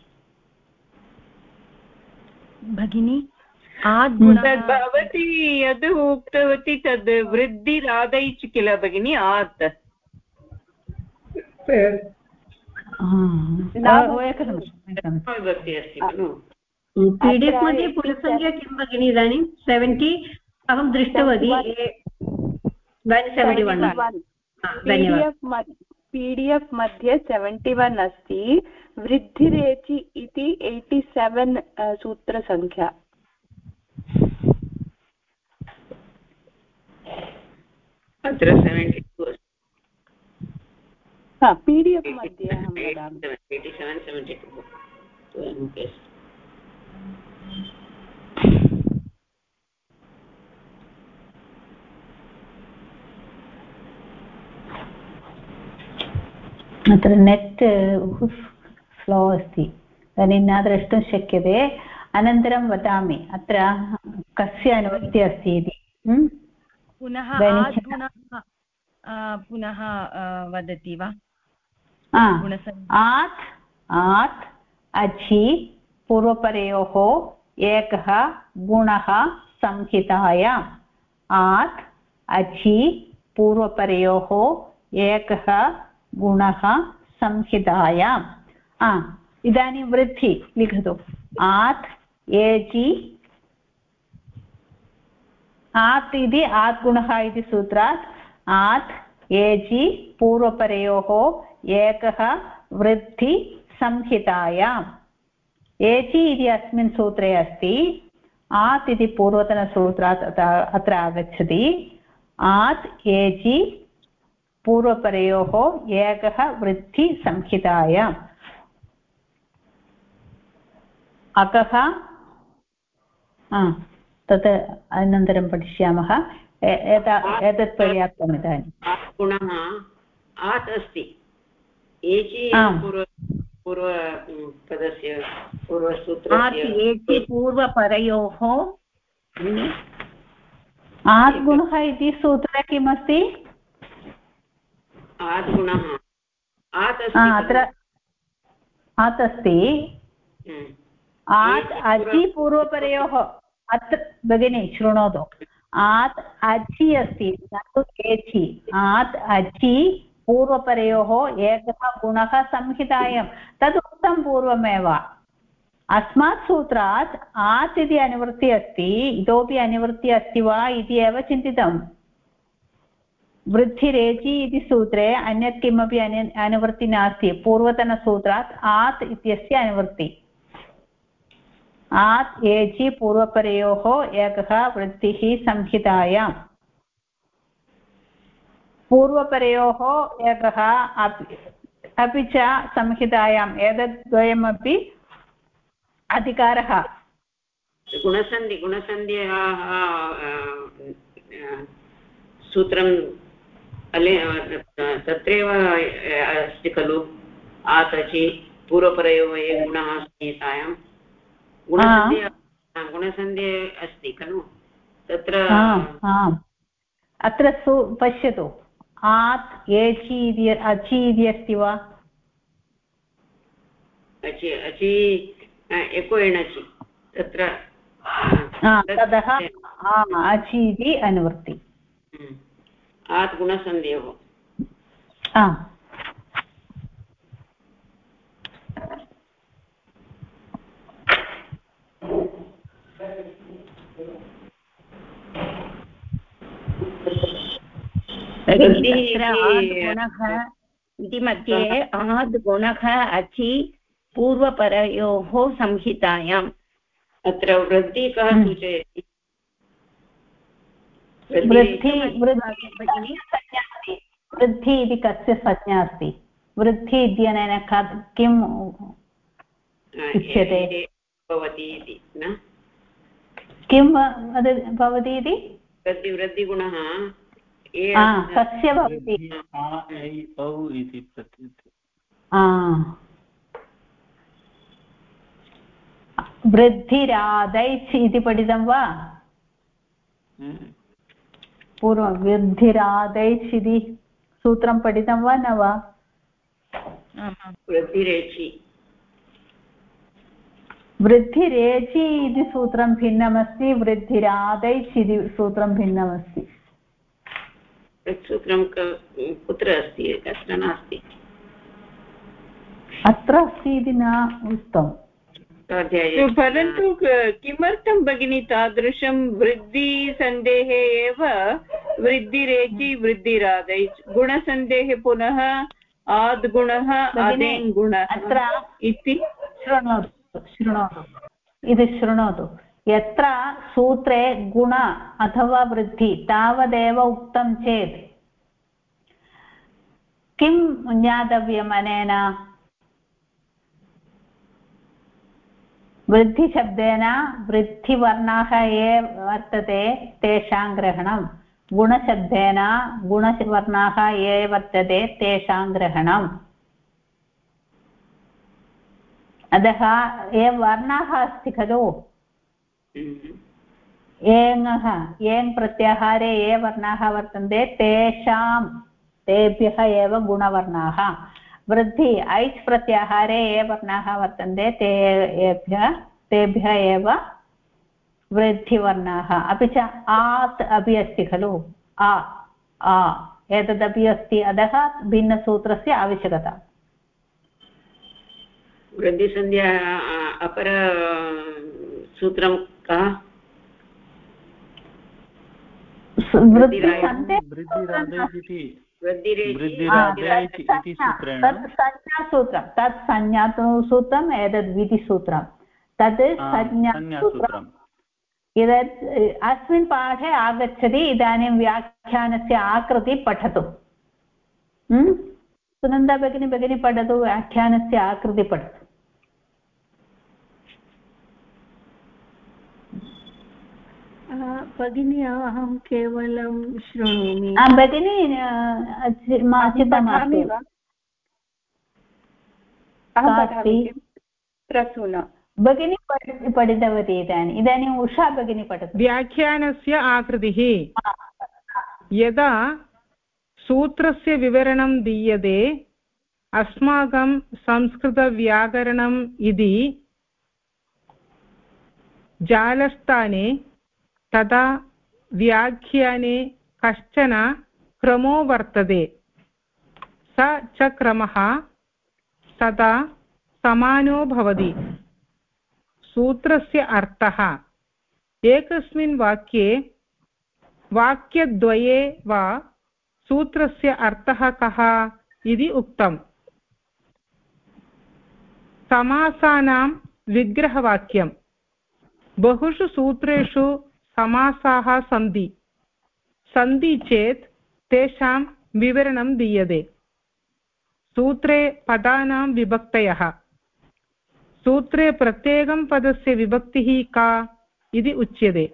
भगिनी तद् भवती यद् उक्तवती तद् वृद्धिरादैच् किल भगिनि आत् पीडिएफ् मध्ये पुनसङ्ख्या किं भगिनि इदानीं सेवेण्टि अहं दृष्टवती पी डि एफ् मध्ये सेवेण्टि वन् अस्ति वृद्धिरेचि इति एय्टि सेवेन् सूत्रसङ्ख्या अत्र seventy two P D F मध्ये अहं वदामि अत्र नेट् फ्लो अस्ति। इदानीं न द्रष्टुं शक्यते। अनन्तरं वदामि। अत्र कस्य अनुवृत्ति अस्ति इति। पुनः पुनः वदति वा? आत् आत् अचि पूर्वपरयोः एकः गुणः संहितायाम् आत् अचि पूर्वपरयोः एकः गुणः संहितायाम् इदानीं वृद्धि लिखतु। आत् एजि आत् इति आत् गुणः इति सूत्रात्। आत् एजि पूर्वपरयोः एकः वृद्धि संहितायाम् एचि इति अस्मिन् सूत्रे अस्ति। आत् इति पूर्वतनसूत्रात् अत्र आगच्छति। आत् एचि पूर्वपरयोः एकः वृद्धिसंहितायाम् अकः तत् अनन्तरं पठिष्यामः। एतत् पर्याप्तम् इदानीं। गुणः आत् अस्ति। एचि पूर्वपदस्य पूर्वसूत्र पूर्वपरयोः आत् गुणः इति सूत्रे किमस्ति? आत् गुणः आत् अत्र आत् अस्ति। आत् अचि पूर्वपरयोः। अत्र भगिनी शृणोतु। आत् अचि अस्ति। न तु एचि। आत् अचि पूर्वपरयोः एकः गुणः संहितायां तद् उक्तं पूर्वमेव। अस्मात् सूत्रात् आत् इति अनुवृत्तिः अस्ति, इतोपि अनुवृत्तिः अस्ति वा इति एव चिन्तितम् वृद्धिरेचि इति सूत्रे अन्यत् किमपि अनु, अनुवृत्ति नास्ति, पूर्वतनसूत्रात् आत् इत्यस्य अनुवृत्ति। आत् एचि पूर्वपरयोः एकः वृत्तिः संहितायाम्। पूर्वपरयोः एकः अपि च संहितायाम् एतद्द्वयमपि अधिकारः। गुणसन्धि गुणसन्ध्याः सूत्रं तत्रैव अस्ति खलु आतचि पूर्वपरयोः ये गुणः संहितायां गुणसन्धि गुणसन्धि अस्ति खलु। तत्र अत्र सु पश्यतु। आत् एचि इति अचि इति अस्ति वा? अचि अचि एको एणचि तत्र ततः अचि। इति अनुवृत्ति। हम्म। आत् गुणसन्धेः इति मध्ये आद् गुणः अचि पूर्वपरयोः संहितायाम् अत्र वृद्धि कः हम्म। सूचयति? वृद्धि इति कस्य संज्ञा अस्ति? वृद्धि इत्यनेन किम् उच्यते? भवति इति न? किं भवति इति? वृद्धिगुणः कस्य भवति इति वृद्धिरादैच् इति पठितं वा? हम्म। पूर्वं वृद्धिरादैच् इति सूत्रं पठितं वा न वा? वृद्धिरेचि। वृद्धिरेचि इति सूत्रं भिन्नमस्ति वृद्धिरादैच् इति सूत्रं भिन्नमस्ति। सूत्रं कुत्र अस्ति? अत्र नास्ति। अत्र अस्ति इति न उक्तम्। परन्तु किमर्थं भगिनि तादृशं वृद्धिसन्देहे एव वृद्धिरेचि वृद्धिरादै? गुणसन्देहे पुनः आद् गुणः अत्र इति? शृणोतु शृणोतु। इति शृणोतु। यत्र सूत्रे गुण अथवा वृद्धि तावदेव उक्तं चेत् किं ज्ञातव्यम् अनेन वृद्धिशब्देन वृद्धिवर्णाः ये वर्तते तेषां ग्रहणं। गुणशब्देन गुणवर्णाः ये वर्तते तेषां ग्रहणम्। अतः ये वर्णाः अस्ति खलु? एङः एङ् प्रत्याहारे ये वर्णाः वर्तन्ते, तेषां, तेभ्यः एव गुणवर्णाः। वृद्धि, ऐच् प्रत्याहारे ये वर्णाः वर्तन्ते, ते एभ्यः, तेभ्यः एव वृद्धिवर्णाः। अपि च आत् अपि अस्ति खलु। आ आ, एतदपि अस्ति। अतः भिन्नसूत्रस्य आवश्यकता। वृद्धिसन्ध्या अपर सूत्रं कः? संज्ञासूत्रं तत् संज्ञासूत्रम् एतद् विधिसूत्रं। तद् संज्ञासूत्रम् एतत् अस्मिन् पाठे आगच्छति इदानीं व्याख्यानस्य आकृति पठतु। सुनन्दा भगिनी भगिनी पठतु व्याख्यानस्य आकृति पठतु। भगिनी अहं केवलं शृणोमि। भगिनी प्रसून। भगिनी पठितवती इदानीम् इदानीम् उषा भगिनी पठतु। व्याख्यानस्य आकृतिः। यदा सूत्रस्य विवरणं दीयते अस्माकं संस्कृतव्याकरणम् इति जालस्थाने तदा व्याख्याने कश्चन क्रमो वर्तते। स च क्रमः तदा समानो भवति। सूत्रस्य अर्थः। एकस्मिन् वाक्ये वाक्यद्वये वा सूत्रस्य अर्थः कः इति उक्तम्। समासानां विग्रहवाक्यं बहुषु सूत्रेषु समासाः सन्ति। सन्ति चेत् तेषां विवरणं दीयते। सूत्रे पदानां विभक्तयः। सूत्रे प्रत्येकं पदस्य विभक्तिः का इति उच्यते।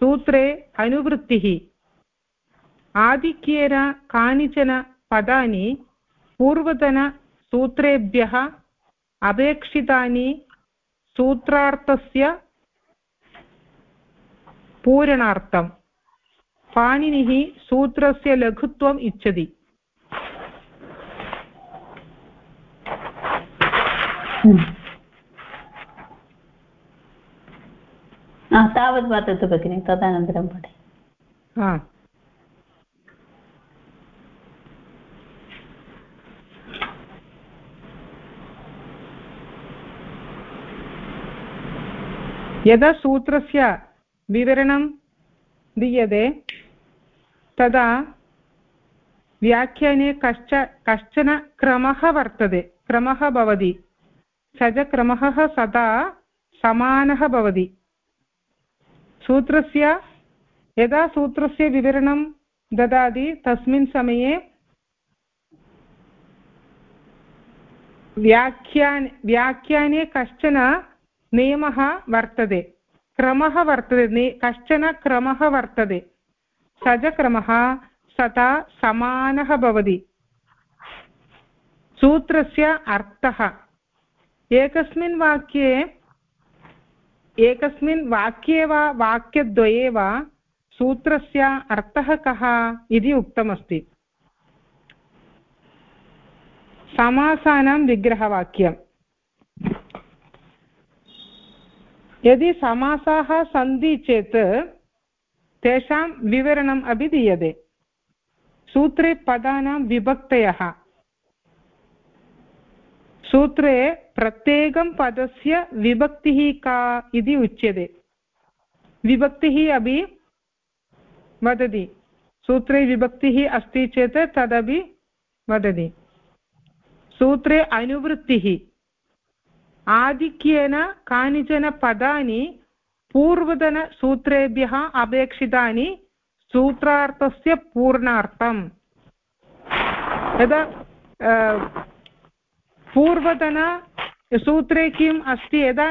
सूत्रे अनुवृत्तिः। आधिक्येन कानिचन पदानि पूर्वतनसूत्रेभ्यः अपेक्षितानि सूत्रार्थस्य पूरणार्थं। पाणिनिः सूत्रस्य लघुत्वम् इच्छति। तावत् वदतु भगिनि तदनन्तरं पठे। यदा सूत्रस्य विवरणं दीयते। तदा व्याख्याने कश्च, कश्चन क्रमः वर्तते। क्रमः भवति। स च क्रमः सदा समानः भवति। सूत्रस्य, यदा सूत्रस्य विवरणं ददाति, तस्मिन् समये व्याख्यान्, व्याख्याने कश्चन नियमः वर्तते। क्रमः वर्तते कश्चन क्रमः वर्तते। स च क्रमः सदा समानः भवति। सूत्रस्य अर्थः। एकस्मिन् वाक्ये एकस्मिन् वाक्ये वा, वाक्यद्वये वा सूत्रस्य अर्थः कः इति उक्तमस्ति। समासानां विग्रहवाक्यम्। यदि समासाः सन्ति चेत् तेषां विवरणम् अपि दीयते। सूत्रे पदानां विभक्तयः। सूत्रे प्रत्येकं पदस्य विभक्तिः का इति उच्यते। विभक्तिः अपि वदति। सूत्रे विभक्तिः अस्ति चेत् तदपि वदति। सूत्रे अनुवृत्तिः। आधिक्येन कानिचन पदानि पूर्वतनसूत्रेभ्यः अपेक्षितानि सूत्रार्थस्य पूर्णार्थम्। यदा पूर्वतन सूत्रे किम् अस्ति, यदा,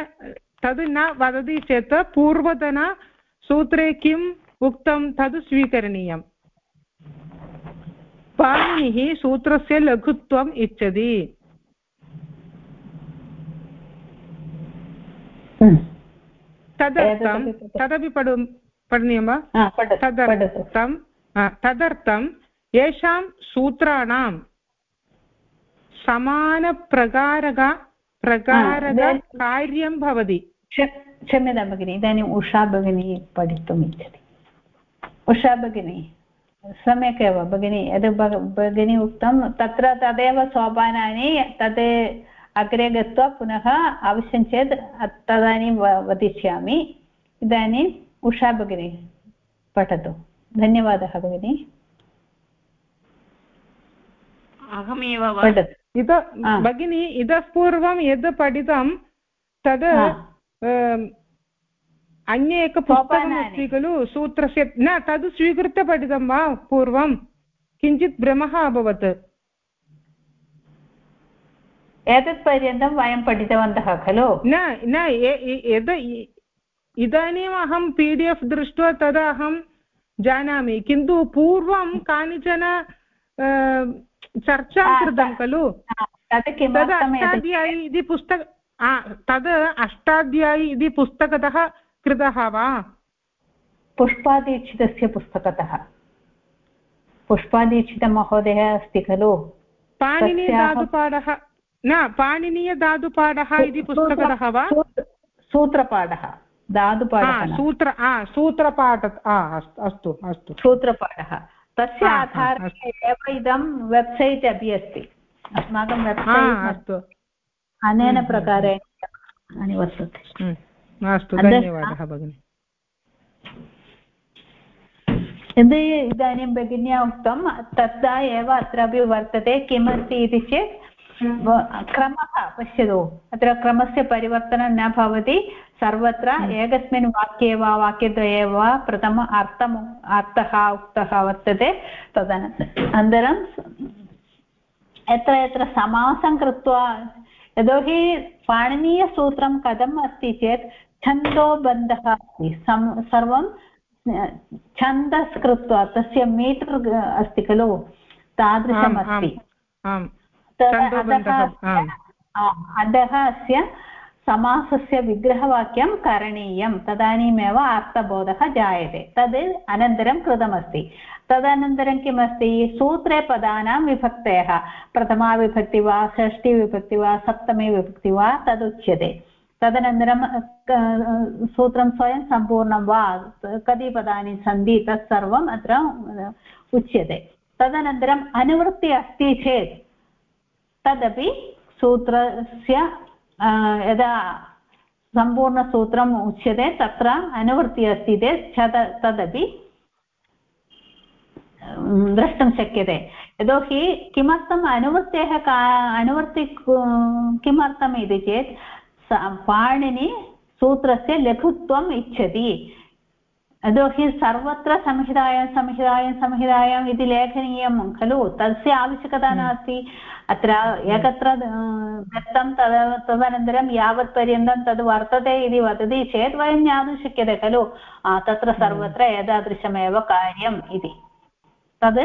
तद् न वदति चेत् पूर्वतनसूत्रे किम् उक्तं तद् स्वीकरणीयम्। पाणिनिः सूत्रस्य लघुत्वम् इच्छति। तदर्थं तदपि पठु पठनीयं वा तदर्थं तदर्थं येषां सूत्राणां समानप्रकारक प्रकारककार्यं भवति क्षम्यतां भगिनि इदानीम् उषा भगिनी पठितुम् इच्छति उषा भगिनी सम्यक् एव भगिनी यद् भगिनी उक्तं तत्र तदेव सोपानानि तद् अग्रे गत्वा पुनः आवश्यं चेत् तदानीं वदिष्यामि। इदानीम् उषा भगिनी पठतु। धन्यवादः भगिनी। अहमेव इत भगिनी इतः पूर्वं यद् पठितं तद् अन्य एक पुस्तकमस्ति खलु? सूत्रस्य न तद् स्वीकृत्य पठितं वा पूर्वं? किञ्चित् भ्रमः अभवत्। एतत् पर्यन्तं वयं पठितवन्तः खलु? न न यद् इदानीम् अहं पी डि एफ् दृष्ट्वा तदा अहं जानामि किन्तु पूर्वं कानिचन चर्चां कृतं खलु? तद् अष्टाध्यायी इति पुस्तक तद् अष्टाध्यायी इति पुस्तकतः कृतः वा? पुष्पादीक्षितस्य पुस्तकतः। पुष्पादीक्षितमहोदयः अस्ति खलु? पाणिनीयधातुपाठः न पाणिनीयधातुपाठः इति पुस्तकतः वा? सूत्रपाठः धातुपाठः सूत्र सूत्रपाठ अस्तु अस्तु सूत्रपाठः। तस्य आधारे एव इदं वेब्सैट् अपि अस्ति। अस्माकं वेब्सैट् अस्तु। अनेन प्रकारेण वर्तते हम्म। अस्तु धन्यवादः भगिनि। यद् इदानीं भगिन्या उक्तं तथा एव अत्रापि वर्तते किमस्ति इति चेत् क्रमः पश्यतु। अत्र क्रमस्य परिवर्तनं न भवति। सर्वत्र एकस्मिन् वाक्ये वा वाक्यद्वये वा प्रथम अर्थम् अर्थः उक्तः वर्तते तदनन्तरं यत्र यत्र समासं कृत्वा यतोहि पाणिनीयसूत्रं कथम् अस्ति चेत् छन्दोबन्धः अस्ति। सर्वं छन्दस् कृत्वा तस्य मीटर् अस्ति खलु? तादृशमस्ति अतः अस्य समासस्य विग्रहवाक्यं करणीयं। तदानीमेव अर्थबोधः जायते। तद् अनन्तरं कृतमस्ति। तदनन्तरं किमस्ति? सूत्रे पदानां विभक्तयः प्रथमा विभक्ति वा षष्टिविभक्ति वा सप्तमी विभक्ति वा तदुच्यते। तदनन्तरं सूत्रं स्वयं सम्पूर्णं वा कति पदानि सन्ति तत्सर्वम् अत्र उच्यते। तदनन्तरम् अनुवृत्ति अस्ति चेत् तदपि सूत्रस्य यदा सम्पूर्णसूत्रम् उच्यते, तत्र अनुवृत्तिः अस्ति चेत्, तदपि द्रष्टुं शक्यते। यतोहि किमर्थम् अनुवृत्तेः का, अनुवृत्ति किमर्थम् इति चेत् पाणिनि सूत्रस्य लघुत्वम् इच्छति। यतोहि सर्वत्र संहितायां संहितायां संहितायाम् इति लेखनीयं खलु तस्य आवश्यकता। नास्ति अत्र एकत्र दत्तं तद तदनन्तरं यावत्पर्यन्तं तद् वर्तते इति वदति चेत् वयं ज्ञातुं शक्यते खलु तत्र। सर्वत्र एतादृशमेव कार्यम् इति तद्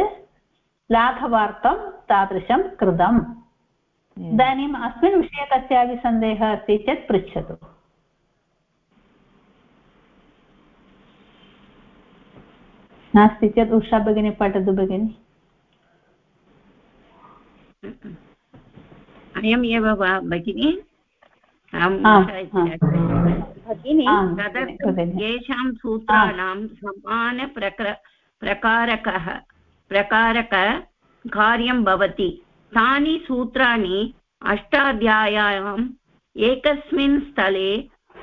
लाघवार्थं तादृशं कृतम् इदानीम् अस्मिन् विषये कस्यापि सन्देहः अस्ति चेत् पृच्छतु नास्ति चेत् उषा भगिनी पठतु भगिनि। अयम् एव वा भगिनि? भगिनि तदर्थं येषां सूत्राणां समानप्रकर प्रकारकः प्रकारककार्यं भवति। तानि सूत्राणि अष्टाध्याय्याम् एकस्मिन् स्थले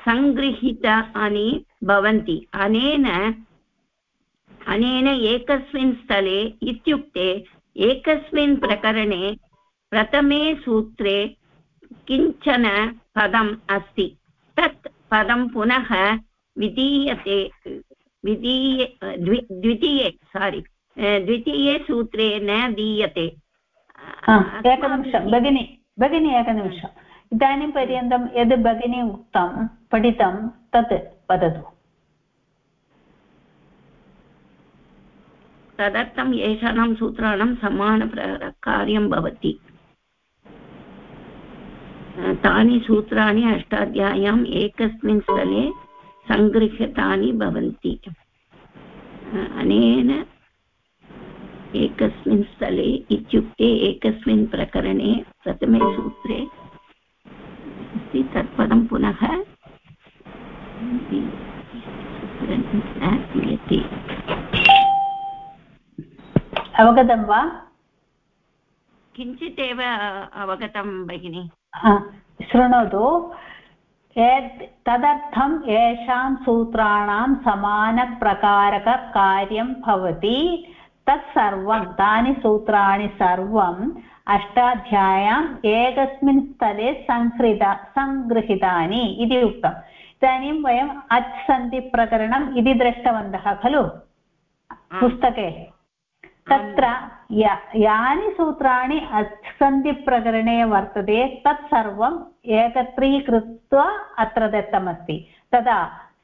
सङ्गृहीतानि भवन्ति। अनेन अनेन एकस्मिन् स्थले इत्युक्ते एकस्मिन् प्रकरणे प्रथमे सूत्रे किंचन पदम् अस्ति। तत् पदं पुनः विधीयते विधीये द्वितीये सारि द्वितीये सूत्रे न दीयते। एकनिमिषं भगिनि भगिनि एकनिमिषम् इदानीं पर्यन्तं यद् भगिनी उक्तं पठितं तत् वदतु। तदर्थं येषां सूत्राणां समानकार्यं भवति तानि सूत्राणि अष्टाध्याय्याम् एकस्मिन् स्थले सङ्गृहीतानि भवन्ति अनेन एकस्मिन् स्थले इत्युक्ते एकस्मिन् प्रकरणे प्रथमे सूत्रे अस्ति तत्पदं पुनः दीयते अवगतं वा? किञ्चित् एव अवगतं भगिनि। शृणोतु। तदर्थम् येषां सूत्राणां समानप्रकारककार्यं भवति तत्सर्वं तानि सूत्राणि सर्वम् अष्टाध्याय्याम् एकस्मिन् स्थले सङ्कृत सङ्गृहीतानि इति उक्तम् इदानीं वयम् अच् सन्धिप्रकरणम् इति दृष्टवन्तः खलु? पुस्तके। तत्र या, यानि सूत्राणि अच्सन्धिप्रकरणे वर्तते, तत्सर्वम् एकत्रीकृत्वा अत्र दत्तमस्ति। तदा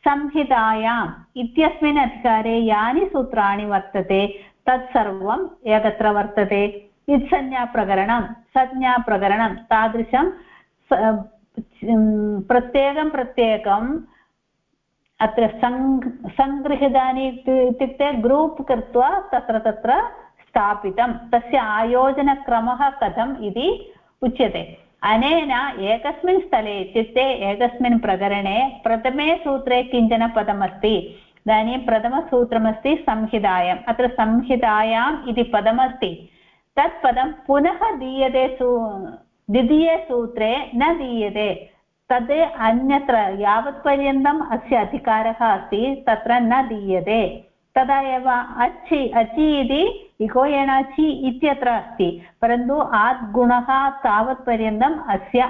संहितायाम् इत्यस्मिन् अधिकारे यानि सूत्राणि वर्तते, तत्सर्वम् एकत्र वर्तते। इत्संज्ञाप्रकरणं, संज्ञाप्रकरणं तादृशं प्रत्येकं प्रत्येकम् अत्र सङ् सङ्गृहीतानि इत्युक्ते ग्रूप् कृत्वा तत्र तत्र स्थापितं। तस्य आयोजनक्रमः कथम् इति उच्यते। अनेन एकस्मिन् स्थले इत्युक्ते एकस्मिन् प्रकरणे प्रथमे सूत्रे किंचन पदमस्ति। इदानीं प्रथमसूत्रमस्ति संहितायाम्। अत्र संहितायाम् इति पदमस्ति। तत् पुनः दीयते सू द्वितीयसूत्रे न दीयते। तद् अन्यत्र यावत्पर्यन्तम् अस्य अधिकारः अस्ति तत्र न दीयते। तदा एव अच्छि अचि इति इको एणाचि इत्यत्र अस्ति। परन्तु आद्गुणः तावत्पर्यन्तम् अस्य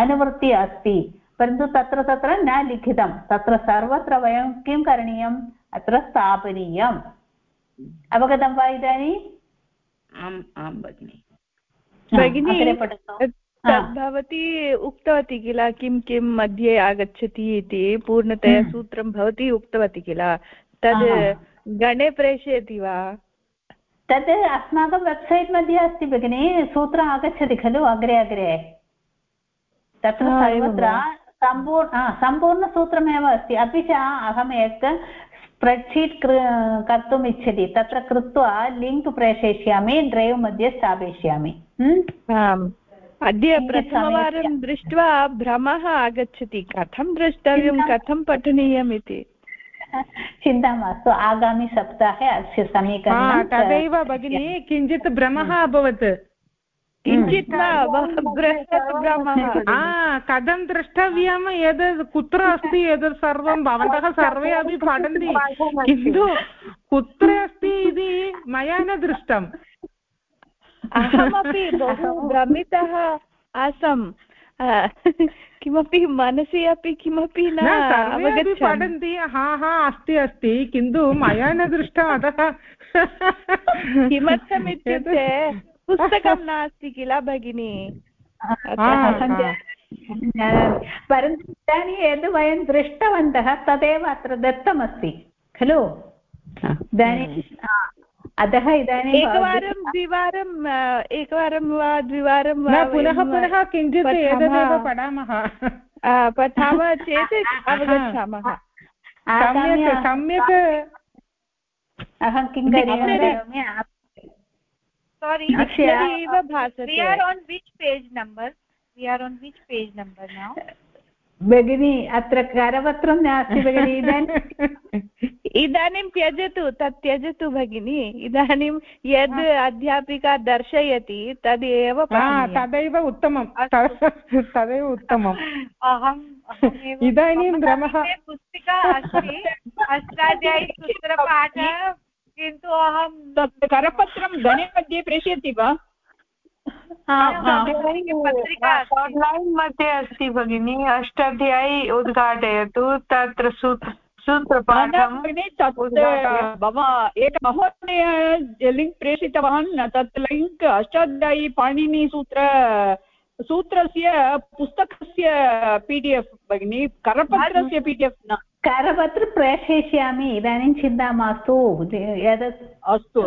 अनुवृत्तिः अस्ति। परन्तु तत्र तत्र न लिखितं तत्र सर्वत्र वयं किं करणीयम्? अत्र स्थापनीयम्। अवगतं वा इदानीम् आम् आं भगिनि। भगिनी भवती उक्तवती किल किं किं मध्ये आगच्छति इति पूर्णतया हम्म। सूत्रं भवती उक्तवती किल? तद् गणे प्रेषयति वा? तद् अस्माकं वेब्सैट् मध्ये अस्ति भगिनि सूत्रम् आगच्छति खलु अग्रे अग्रे। तत्र सर्वत्र सम्पूर्ण सम्पूर्णसूत्रमेव अस्ति। अपि च अहम् एक स्प्रेड्शीट् कर्तुम् इच्छति तत्र कृत्वा लिङ्क् प्रेषयिष्यामि ड्रैव् मध्ये स्थापयिष्यामि। आम्। अद्य प्रथमवारं दृष्ट्वा भ्रमः आगच्छति। कथं द्रष्टव्यं? कथं पठनीयम् इति चिन्ता मास्तु। आगामि सप्ताहे अस्य समीकरणं तदैव भगिनी किञ्चित् भ्रमः अभवत्। किञ्चित् कथं द्रष्टव्यम् एतत् कुत्र अस्ति एतत् सर्वं? भवन्तः सर्वे अपि पठन्ति। किन्तु कुत्र अस्ति इति मया न दृष्टम्। अहमपि बहु भ्रमितः आसम्। किमपि मनसि अपि किमपि न पठन्ति हा हा अस्ति अस्ति किन्तु मया न दृष्टम् अतः किमर्थमित्युक्ते पुस्तकं नास्ति किल भगिनी? परन्तु इदानीं यद् वयं दृष्टवन्तः तदेव अत्र दत्तमस्ति खलु? इदानीं अतः इदानीम् एकवारं द्विवारं एकवारं वा द्विवारं वा पुनः पुनः किञ्चित् एतदेव पठामः। पठामः चेत् अवगच्छामः। सम्यक् सम्यक्। अहं किं करोमि sorry eva bhasate we are on which page number? We are on which page number now? भगिनी अत्र करपत्रं नास्ति भगिनि इदानीम् इदानीं त्यजतु तत् त्यजतु भगिनि। इदानीं यद् अध्यापिका दर्शयति तदेव तदैव उत्तमं। तदेव उत्तमम्। अहम् इदानीं भ्रमः। पुस्तिका अस्ति। अष्टाध्यायी सूत्रपाठ किन्तु अहं तत् करपत्रं गणे मध्ये प्रेषयति वा? आन्लैन् मध्ये अस्ति भगिनि। अष्टाध्यायी उद्घाटयतु तत्र सूत्र एक महोदय लिङ्क् प्रेषितवान् तत् लिङ्क् अष्टाध्यायी पाणिनिसूत्र सूत्रस्य पुस्तकस्य पी डि एफ् भगिनि करपत्रस्य पी डि एफ् न। करपत्र प्रेषयिष्यामि इदानीं चिन्ता मास्तु एतत् अस्तु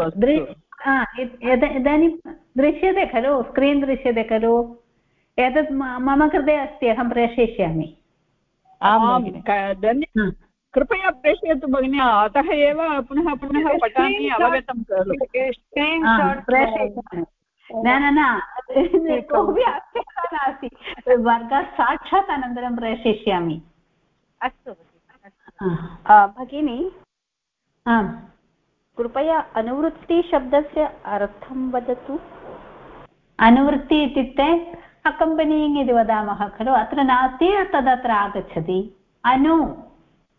इदानीं दृश्यते खलु स्क्रीन् दृश्यते खलु एतत् मम कृते अस्ति अहं प्रेषयिष्यामि। धन्यवादः कृपया प्रेषयतु भगिनि अतः एव पुनः पुनः पठामि अवगतं खलु न न न कोऽपि अपेक्षा नास्ति वर्गात् साक्षात् अनन्तरं प्रेषयिष्यामि। अस्तु भगिनी आम् कृपया अनुवृत्तिशब्दस्य अर्थं वदतु। अनुवृत्ति इत्युक्ते अकम्पनीङ्ग् इति वदामः खलु। अत्र नास्ति तदत्र आगच्छति। अनु।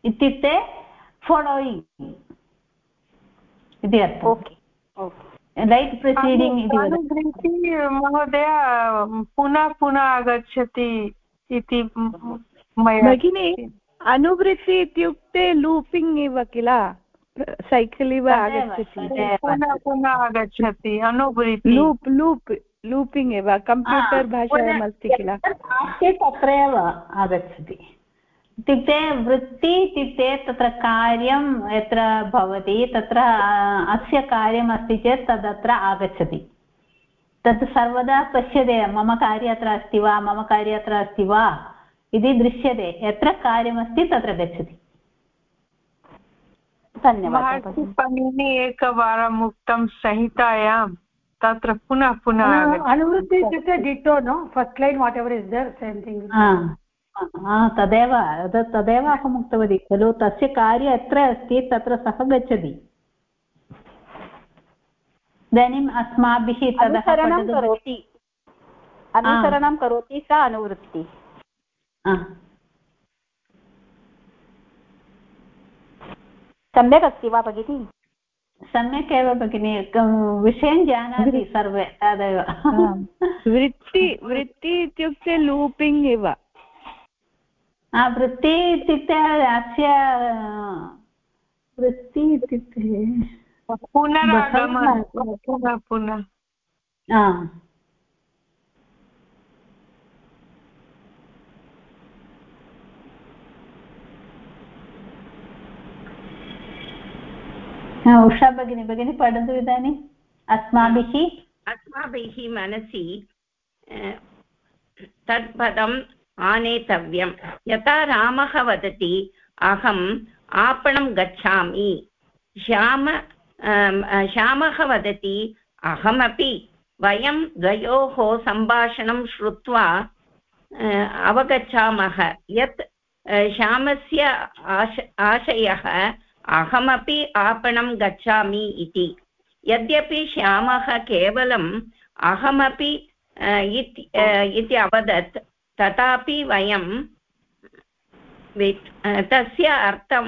इत्युक्ते फालोयिङ्ग् इति अर्थम्। ओके लैट् प्रोसीडिङ्ग् इति महोदय पुनः पुनः आगच्छति इति भगिनि अनुवृत्ति इत्युक्ते लूपिङ्ग् इव किल? सैकल् इव आगच्छति। पुनः पुनः आगच्छति अनुवृत्ति। लूप् लूप् लूपिङ्ग् एव कम्प्यूटर् भाषायाम् किल? तत्रैव आगच्छति। इत्युक्ते वृत्ति इत्युक्ते तत्र कार्यं यत्र भवति तत्र अस्य कार्यमस्ति चेत् तदत्र आगच्छति। तत् सर्वदा पश्यते मम कार्य अत्र अस्ति वा मम कार्य अत्र अस्ति वा इति दृश्यते। यत्र कार्यमस्ति तत्र गच्छति। धन्यवादः एकवारम् उक्तं संहितायां तत्र पुनः पुनः अनुवृत्ति इत्युक्ते ditto no first line whatever is there same thing तदेव तदेव अहम् उक्तवती खलु तस्य कार्य अत्र अस्ति तत्र सः गच्छति इदानीम् अस्माभिः अनुसरणं करोति अनुसरणं करोति सा अनुवृत्ति सम्यक् अस्ति वा भगिनि सम्यक् एव भगिनि विषयं जानाति सर्वे तदेव वृत्ति वृत्ति इत्युक्ते लूपिङ्ग् इव वृत्ति इत्युक्ते अस्य वृत्ति इत्युक्ते पुनरागमनं पुनः पुनः। उषा भगिनी भगिनी पठतु इदानीम् अस्माभिः? अस्माभिः मनसि तत्पदं आनेतव्यं यथा रामः वदति, अहम् आपणं गच्छामि। श्याम श्यामः वदति, अहमपि वयं द्वयोः सम्भाषणं श्रुत्वा अवगच्छामः। यत् श्यामस्य आश, आशयः, अहमपि आपणं गच्छामि इति। यद्यपि श्यामः केवलम् अहमपि इति अवदत् तथापि वयं तस्य अर्थं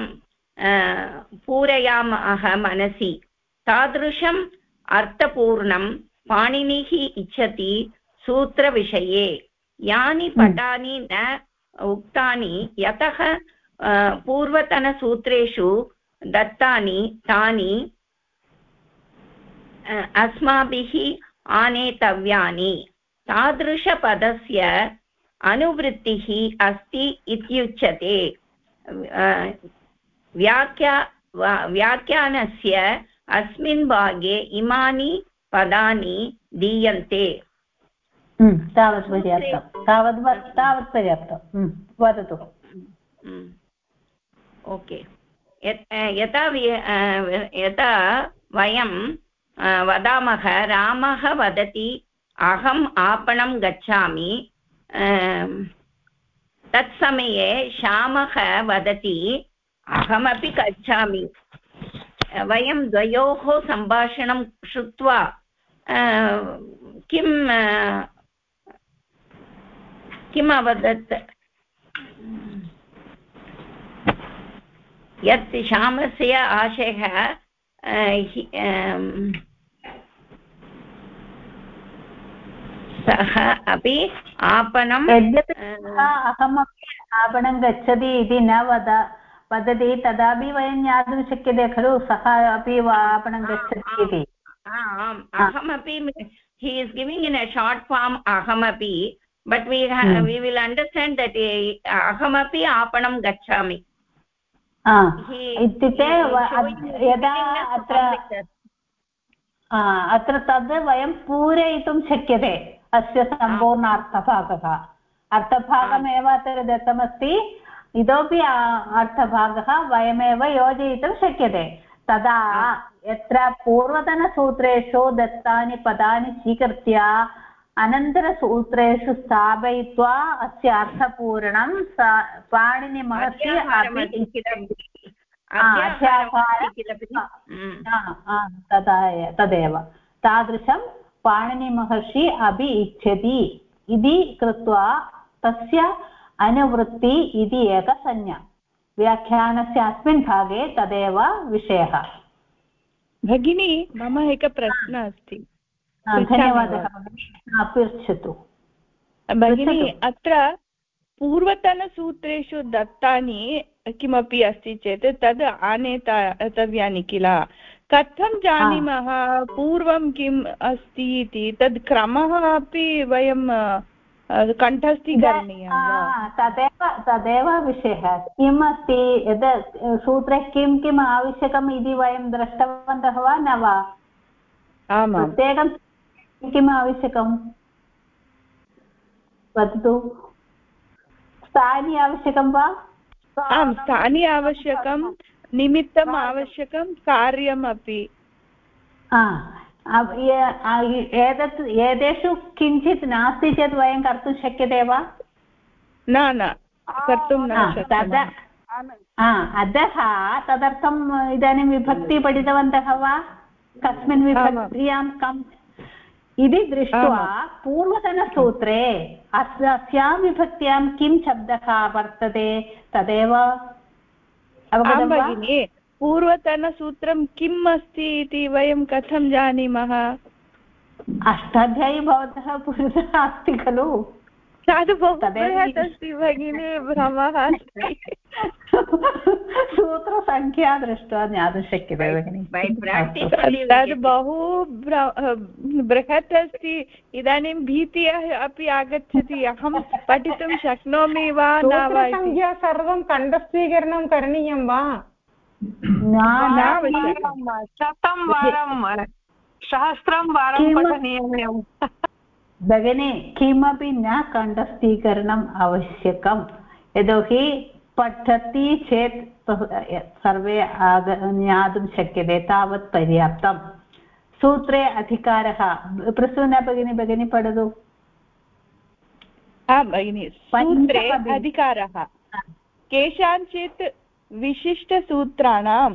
पूरयामः मनसि। तादृशम् अर्थपूर्णं पाणिनिः इच्छति सूत्रविषये। यानि हम्म। पदानि न उक्तानि यतः पूर्वतनसूत्रेषु दत्तानि तानि अस्माभिः आनेतव्यानि। तादृशपदस्य अनुवृत्तिः अस्ति इत्युच्यते। व्याख्या व्याख्यानस्य अस्मिन् भागे इमानि पदानि दीयन्ते। हम्म, तावत् पर्याप्तं। तावत् तावत् पर्याप्तं। हम्म, वदतु। हम्म, ओके। यथा यथा वयं वदामः रामः वदति अहम् आपणं गच्छामि तत्समये श्यामः वदति, अहमपि गच्छामि। वयं द्वयोः सम्भाषणं श्रुत्वा किं किम् अवदत्? यत् श्यामस्य आशयः सः अपि आपणं अहमपि आपणं गच्छति इति न वद वदति तदापि वयं ज्ञातुं शक्यते खलु सः अपि आपणं गच्छति इति। आम् अहमपि he is giving in a short form अहमपि but we we will understand that अहमपि आपणं गच्छामि। इत्युक्ते यदा अत्र अत्र तद् वयं पूरयितुं शक्यते। अस्य सम्पूर्णार्थभागः. अर्थभागमेव अत्र दत्तमस्ति. इतोपि अर्थभागः वयमेव योजयितुं शक्यते. तदा यत्र पूर्वतनसूत्रेषु दत्तानि पदानि स्वीकृत्य अनन्तरसूत्रेषु स्थापयित्वा अस्य अर्थपूरणं पाणिनिमहर्षि तदा तदेव. तादृशं पाणिनिमहर्षि अपि इच्छति इति कृत्वा तस्य अनुवृत्ति इति एका संज्ञा व्याख्यानस्य अस्मिन् भागे तदेव विषयः। भगिनी मम एकः प्रश्नः अस्ति। धन्यवादः पृच्छतु। भगिनी अत्र पूर्वतनसूत्रेषु दत्तानि किमपि अस्ति चेत् तद् आनेतव्यानि किल? कथं जानीमः? पूर्वं किम् अस्ति इति? तद् क्रमः अपि वयं कण्ठस्थीकरणीयं तदेव तदेव विषयः। किम् अस्ति? यद् सूत्रे किं किम् आवश्यकम् इति वयं दृष्टवन्तः वा न वा? प्रत्येकं किम् आवश्यकं वदतु। स्थानि आवश्यकं वा? आम् स्थानि आवश्यकं निमित्तम् आवश्यकं कार्यमपि। एतत् एतेषु किञ्चित् नास्ति चेत् वयं कर्तुं शक्यते वा? न न कर्तुं न अतः तदर्थम् इदानीं विभक्ति पठितवन्तः वा? कस्मिन् विभक्त्यां कम् इति दृष्ट्वा पूर्वतनसूत्रे अस्यां विभक्त्यां किं शब्दः वर्तते? तदेव भगिनि पूर्वतनसूत्रं किम् अस्ति इति वयं कथं जानीमः? अष्टाध्यायी भवतः पुरुषः अस्ति खलु। बहु बृहत् अस्ति भगिनी भ्रमः अस्ति सूत्रसङ्ख्या दृष्ट्वा ज्ञातुं शक्यते भगिनि। तद् बहु बृहत् अस्ति इदानीं भीतिः अपि आगच्छति। अहं पठितुं शक्नोमि वा न वा सङ्ख्या सर्वं कण्ठस्थीकरणं करणीयं वा? शतं वारं सहस्रं वारं पठनीयम् भगिनी किमपि न कण्ठस्थीकरणम् आवश्यकं यतोहि पठति चेत् सर्वे आग ज्ञातुं शक्यते तावत् पर्याप्तं सूत्रे अधिकारः प्रसूना भगिनी भगिनी पठतु। आं भगिनि सूत्रे अधिकारः। केषाञ्चित् विशिष्टसूत्राणां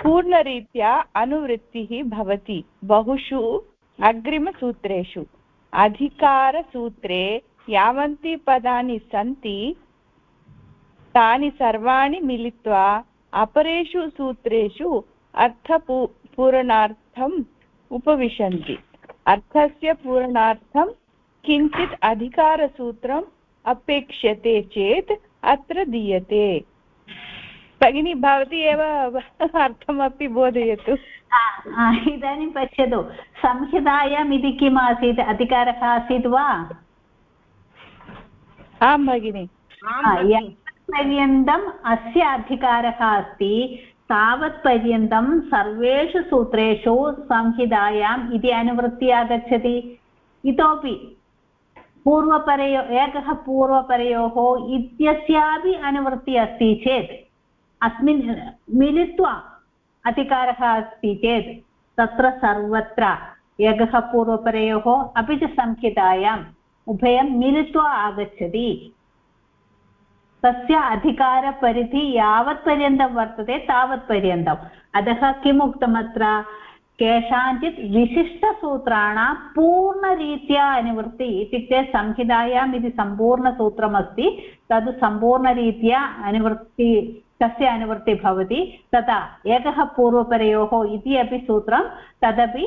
पूर्णरीत्या अनुवृत्तिः भवति बहुषु अग्रिमसूत्रेषु। अधिकारसूत्रे यावन्ति पदानि सन्ति, तानि सर्वाणि मिलित्वा अपरेषु सूत्रेषु अर्थपू पूरणार्थम् उपविशन्ति। अर्थस्य पूरणार्थं किञ्चित् अधिकारसूत्रम् अपेक्ष्यते चेत् अत्र दीयते। भगिनी भवती एव अर्थमपि बोधयतु। इदानीं पश्यतु। संहितायाम् इति किम् आसीत्? अधिकारः आसीत् वा? आं भगिनि। पर्यन्तम् अस्य अधिकारः अस्ति। तावत्पर्यन्तं सर्वेषु सूत्रेषु संहितायाम् इति अनुवृत्ति आगच्छति। इतोपि पूर्वपरयो एकः पूर्वपरयोः इत्यस्यापि अनुवृत्तिः अस्ति चेत् अस्मिन् मिलित्वा अधिकारः अस्ति चेत् तत्र सर्वत्र एकः पूर्वपरयोः अपि च संहितायाम् उभयं मिलित्वा आगच्छति। तस्य अधिकारपरिधि यावत्पर्यन्तं वर्तते तावत्पर्यन्तम् अतः किम् उक्तमत्र केषाञ्चित् विशिष्टसूत्राणां पूर्णरीत्या अनुवृत्ति इत्युक्ते संहितायाम् इति सम्पूर्णसूत्रमस्ति, तद् सम्पूर्णरीत्या अनुवृत्ति तस्य अनुवृत्तिः भवति। तथा एकः पूर्वपरयोः इति अपि सूत्रं, तदपि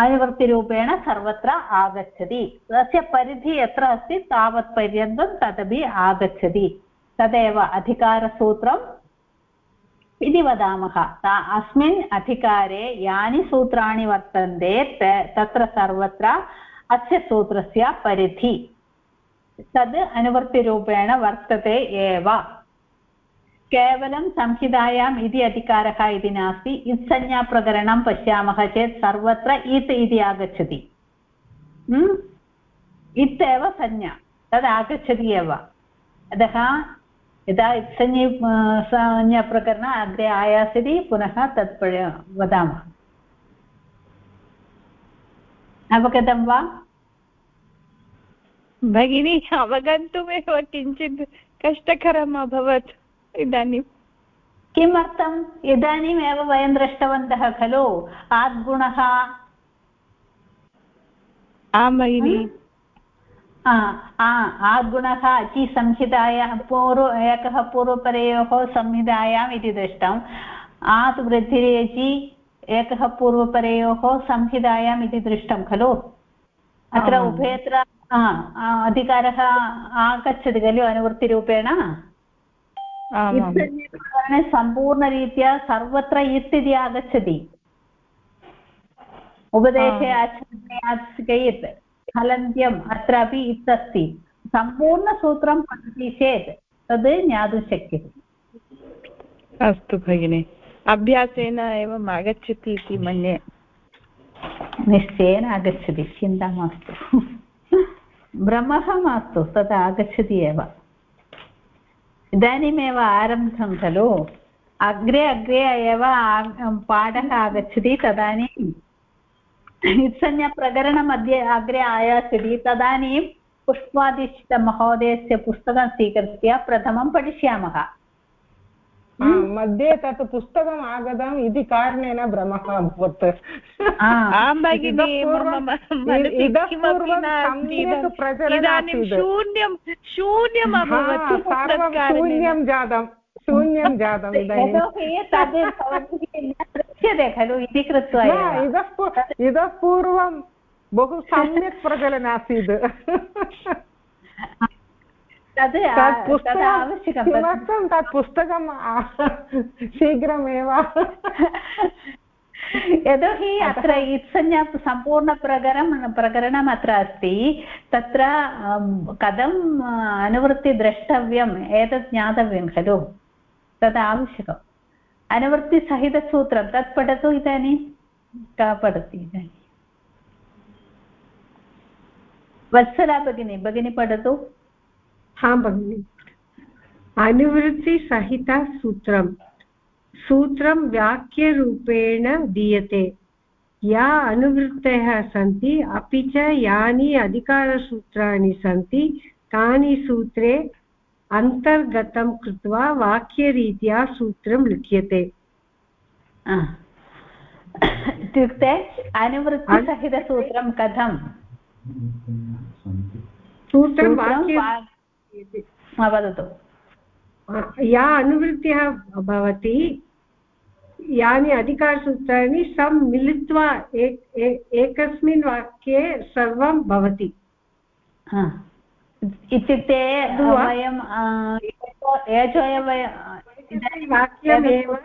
अनुवृत्तिरूपेण सर्वत्र आगच्छति। तस्य परिधिः यत्र अस्ति तावत्पर्यन्तं तदपि आगच्छति। तदेव अधिकारसूत्रम् इति वदामः। अस्मिन् अधिकारे यानि सूत्राणि वर्तन्ते तत्र सर्वत्र अस्य सूत्रस्य परिधि। तद् अनुवृत्तिरूपेण वर्तते एव। केवलं संहितायाम् इति अधिकारः इति नास्ति इत्संज्ञाप्रकरणं पश्यामः चेत् सर्वत्र इत् इति आगच्छति। इत् एव संज्ञा, तद् आगच्छति एव। अतः यदा इत्संज्ञ संज्ञाप्रकरण अग्रे आयास्यति, पुनः तत् वदामः। अवगतं वा? भगिनी, अवगन्तुमेव किञ्चित् कष्टकरम् अभवत्। इदानीं किमर्थम् इदानीमेव वयं दृष्टवन्तः खलु। आद्गुणः। आं भगिनि। आद्गुणः अचि संहितायाः पूर्व एकः पूर्वपरयोः संहितायाम् इति दृष्टम्। आत् वृद्धिरेचि एकः पूर्वपरयोः संहितायाम् इति दृष्टं खलु। अत्र उभयत्र अधिकारः आगच्छति खलु अनुवृत्तिरूपेण। सम्पूर्णरीत्या सर्वत्र इत् इति आगच्छति उपदेशे आचरणे इत् हलन्त्यम् अत्रापि इत् अस्ति सम्पूर्णसूत्रं पठति चेत् तद् ज्ञातुं शक्यते अस्तु भगिनि अभ्यासेन एवम् आगच्छति इति मन्ये निश्चयेन आगच्छति चिन्ता मास्तु भ्रमः मास्तु तत् आगच्छति एव इदानीमेव आरब्धं खलु? अग्रे अग्रे एव पाठः आगच्छति तदानीं इत्संज्ञप्रकरणमध्ये अग्रे आयास्यति। तदानीं पुष्पादिष्टमहोदयस्य पुस्तकं स्वीकृत्य प्रथमं पठिष्यामः। मध्ये तत् पुस्तकम् आगतम् इति कारणेन भ्रमः अभवत् आं भगिनि इदानीं शून्यं शून्यम् अभवत् शून्यं जातं शून्यं जातम् इदानीं दृश्यते खलु इति कृत्वा इतः पूर्वं बहु सम्यक् प्रचलन् आसीत् तद् आवश्यकं किमर्थं तत् पुस्तकं शीघ्रमेव? यतोहि अत्र इत्संज्ञा सम्पूर्णप्रकरणं प्रकरणम् अत्र अस्ति। तत्र कथम् अनुवृत्ति द्रष्टव्यम् एतत् ज्ञातव्यं खलु? तद् आवश्यकम्। अनुवृत्तिसहितसूत्रं तत् पठतु इदानीं? का पठति इदानीं? वत्सला भगिनी भगिनी पठतु। हा भगिनि अनुवृत्तिसहितसूत्रं सूत्रं वाक्यरूपेण दीयते। या अनुवृत्तयः सन्ति अपि च यानि अधिकारसूत्राणि सन्ति तानि सूत्रे अन्तर्गतं कृत्वा वाक्यरीत्या सूत्रं लिख्यते। इत्युक्ते अनुवृत्तिसहितसूत्रं कथं सूत्रं वदतु। या अनुवृत्तिः भवति। यानि अधिकारसूत्राणि सम्मिलित्वा एकस्मिन् वाक्ये सर्वं भवति। इत्युक्ते वयं वाक्यमेव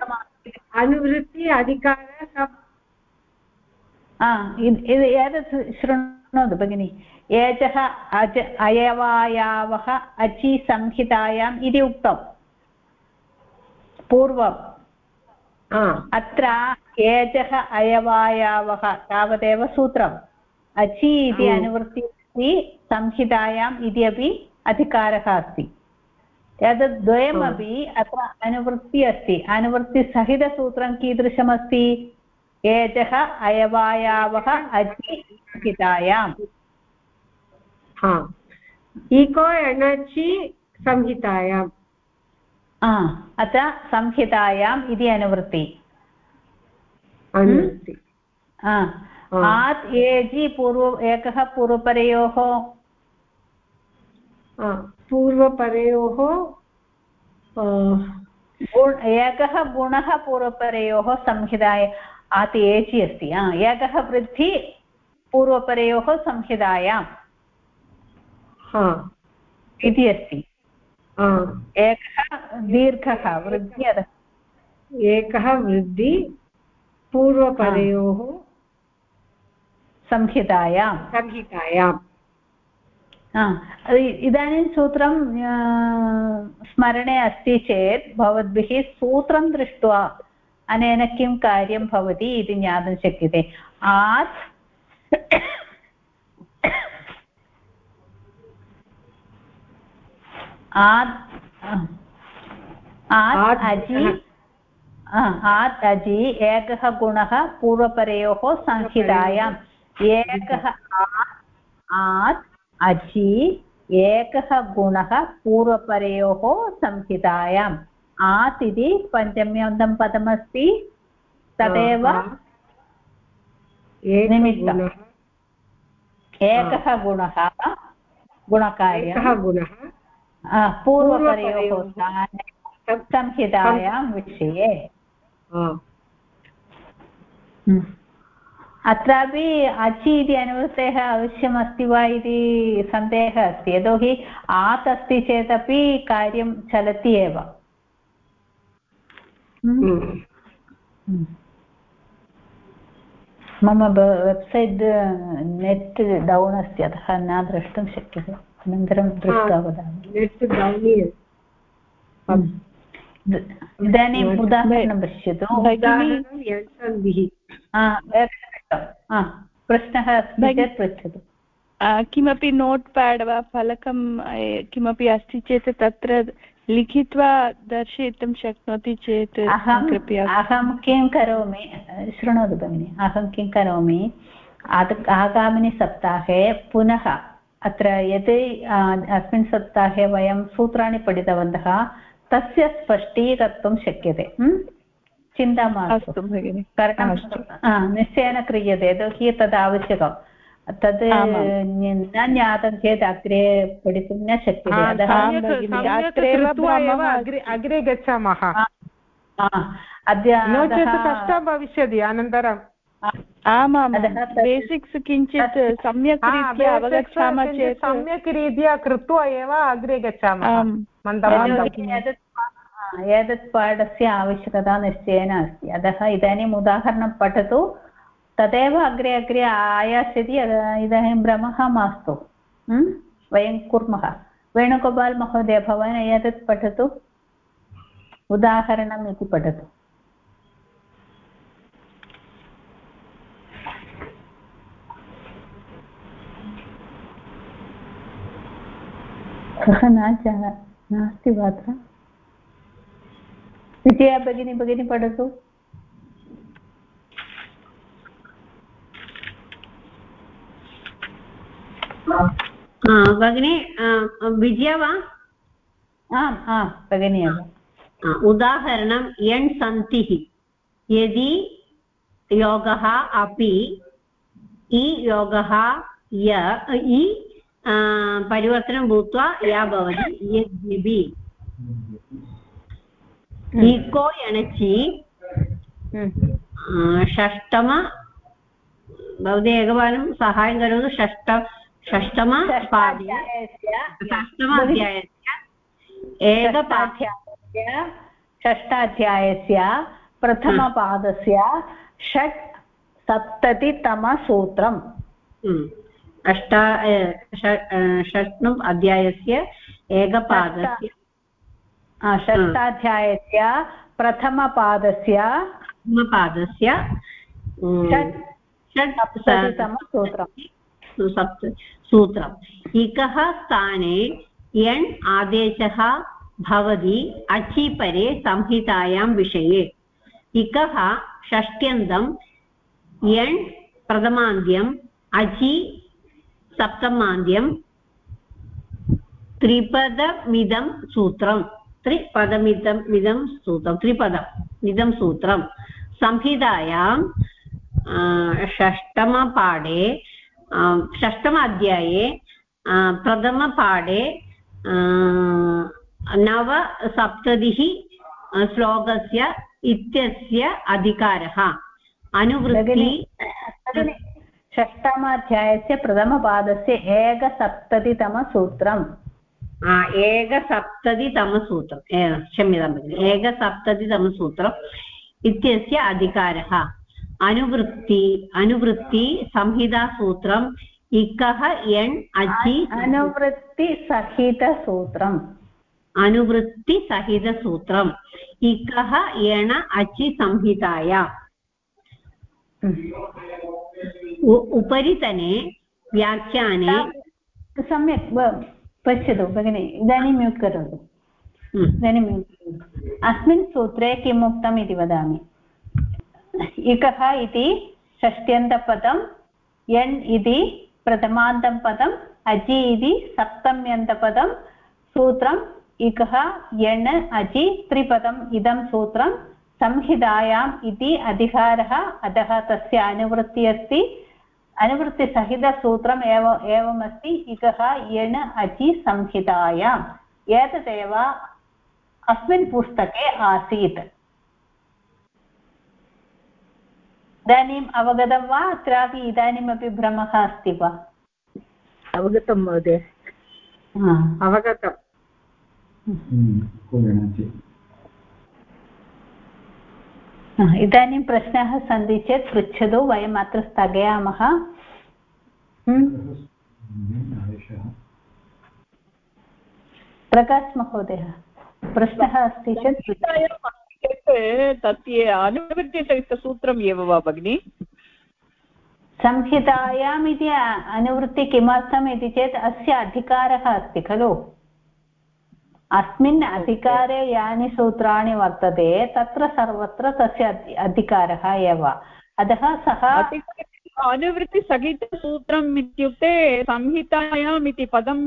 अनुवृत्ति अधिकार एतत् शृणोतु भगिनि। एचः अज अयवायावः अचि संहितायाम् इति उक्तम्। पूर्वम्। अत्र एचः अयवायावः तावदेव सूत्रम्। अचि इति अनुवृत्ति अस्ति संहितायाम् इति अपि अधिकारः अस्ति। एतद् द्वयमपि अत्र अनुवृत्ति अस्ति। अनुवृत्तिसहितसूत्रं कीदृशमस्ति? एचः अयवायावः अचि संहितायाम्। हा. इको एणचि संहितायाम् अत्र संहितायाम् इति अनुवृत्ति. अनुवृत्ति. आत् एजि पूर्व एकः पूर्वपरयोः पूर्वपरयोः एकः गुणः पूर्वपरयोः संहिताय आत् एजि अस्ति एकः वृद्धि पूर्वपरयोः संहितायाम्. इति अस्ति। एकः दीर्घः वृद्धि एकः वृद्धि पूर्वपरयोः संहितायां। संहितायाम् इदानीं सूत्रं स्मरणे अस्ति चेत् भवद्भिः सूत्रं दृष्ट्वा अनेन किं कार्यं भवति इति ज्ञातुं शक्यते। आत् आत् अजि आत् अजि एकः गुणः पूर्वपरयोः संहितायाम्। एकः आत् अजि एकः गुणः पूर्वपरयोः संहितायाम्। आत् इति पञ्चम्यन्तं पदमस्ति। तदेव निमित्तम् एकः गुणः। गुणकार्यः गुणः। पूर्वपरयोः संहितायां विषये। अत्रापि अचि इति अनुवृत्तेः अवश्यमस्ति वा इति सन्देहः अस्ति यतोहि आत् अस्ति चेदपि कार्यं चलति एव। मम वेब्सैट् नेट् डौन् अस्ति अतः न द्रष्टुं शक्यते अनन्तरं दृष्ट्वा वदामि। इदानीम् उदाहरणं पश्यतु। प्रश्नः अस्ति चेत् पृच्छतु। किमपि नोट् पेड् वा फलकं किमपि अस्ति चेत् तत्र लिखित्वा दर्शयितुं शक्नोति चेत् कृपया। अहं किं करोमि शृणोतु भगिनि अहं किं करोमि आगामिनि सप्ताहे पुनः अत्र यदि अस्मिन् सप्ताहे वयं सूत्राणि पठितवन्तः तस्य स्पष्टीकर्तुं शक्यते चिन्ता मास्तु। भगिनि। निश्चयेन क्रियते यतोहि तद् आवश्यकं तद् न ज्ञातं चेत् अग्रे पठितुं न शक्यते। अग्रे गच्छामः। अद्य कष्टं भविष्यति अनन्तरं आमां बेसिक्स् किञ्चित् सम्यक् रीत्या अवगच्छामः चेत्। सम्यक् रीत्या कृत्वा एव अग्रे गच्छामः। एतत् पाठस्य आवश्यकता निश्चयेन अस्ति। अतः इदानीम् उदाहरणं पठतु। तदेव अग्रे अग्रे आयास्यति। इदानीं भ्रमः मास्तु। वयं कुर्मः। वेणुगोपाल् महोदय भवान् एतत् पठतु। उदाहरणम् इति पठतु। कः न जान नास्ति वा अत्र विजया भगिनी भगिनी पठतु भगिनी विजया वा? आम् आम् भगिनी उदाहरणं यण् सन्तिः यदि योगः अपि इ योगः य इ परिवर्तनं भूत्वा या भवति यद्यपि इको एणचि षष्टम भवती एकवारं साहाय्यं करोतु षष्ट षष्टम षष्टम अध्यायस्य एकपाठ्यायस्य षष्ठाध्यायस्य प्रथमपादस्य षट् सप्ततितमसूत्रम् अष्टा षष्टम् अध्यायस्य एकपादस्य षष्ठाध्यायस्य प्रथमपादस्य प्रथमपादस्य सूत्रम्। इकः स्थाने यण् आदेशः भवति अचिपरे संहितायां विषये। इकः षष्ट्यन्तं यण् प्रथमान्त्यम् अचि सप्तमान्द्यं त्रिपदमिदं सूत्रं. त्रिपदमिदम् इदं सूत्रं. त्रिपदम् इदं सूत्रं. संहितायां षष्टमपाठे षष्टम अध्याये प्रथमपाठे नवसप्ततिः श्लोकस्य इत्यस्य अधिकारः अनुवृत्ति षष्टमाध्यायस्य प्रथमपादस्य एकसप्ततितमसूत्रम्. एकसप्ततितमसूत्रम्. क्षम्यतां भगिनि एकसप्ततितमसूत्रम् इत्यस्य अधिकारः. अनुवृत्ति अनुवृत्ति संहितासूत्रम् इकः एण् अचि अनुवृत्तिसहितसूत्रम् अनुवृत्तिसहितसूत्रम् इकः एण अचि संहिताया. उपरितने व्याख्याने सम्यक् पश्यतु भगिनि इदानीं म्यूट् करोतु। इदानीं म्यूट् अस्मिन् सूत्रे किम् उक्तम् इति वदामि। इकः इति षष्ट्यन्तपदं यण् इति प्रथमान्तं पदम् अजि इति सप्तम्यन्तपदं सूत्रम् इकः यण् अजि त्रिपदम् इदं सूत्रं संहितायाम् इति अधिकारः अतः तस्य अनुवृत्तिः अस्ति। अनुवृत्तिसहितसूत्रम् एव एवमस्ति इकः यण् अचि संहितायाम्। एतदेव अस्मिन् पुस्तके आसीत्। इदानीम् अवगतं वा? अत्रापि इदानीमपि भ्रमः अस्ति वा? अवगतं महोदय। अवगतम्। इदानीं प्रश्नाः सन्ति चेत् पृच्छतु वयम् अत्र स्थगयामः। प्रकाश महोदय प्रश्नः अस्ति चेत् चेत् तत् अनुवृत्तिसहितसूत्रम् एव वा भगिनि? संहितायाम् इति अनुवृत्ति किमर्थम् इति चेत् अस्य अधिकारः अस्ति खलु। अस्मिन् अधिकारे यानि सूत्राणि वर्तते तत्र सर्वत्र तस्य अधिकारः एव। अतः सः अनुवृत्तिसहितसूत्रम् इत्युक्ते संहितायाम् इति पदं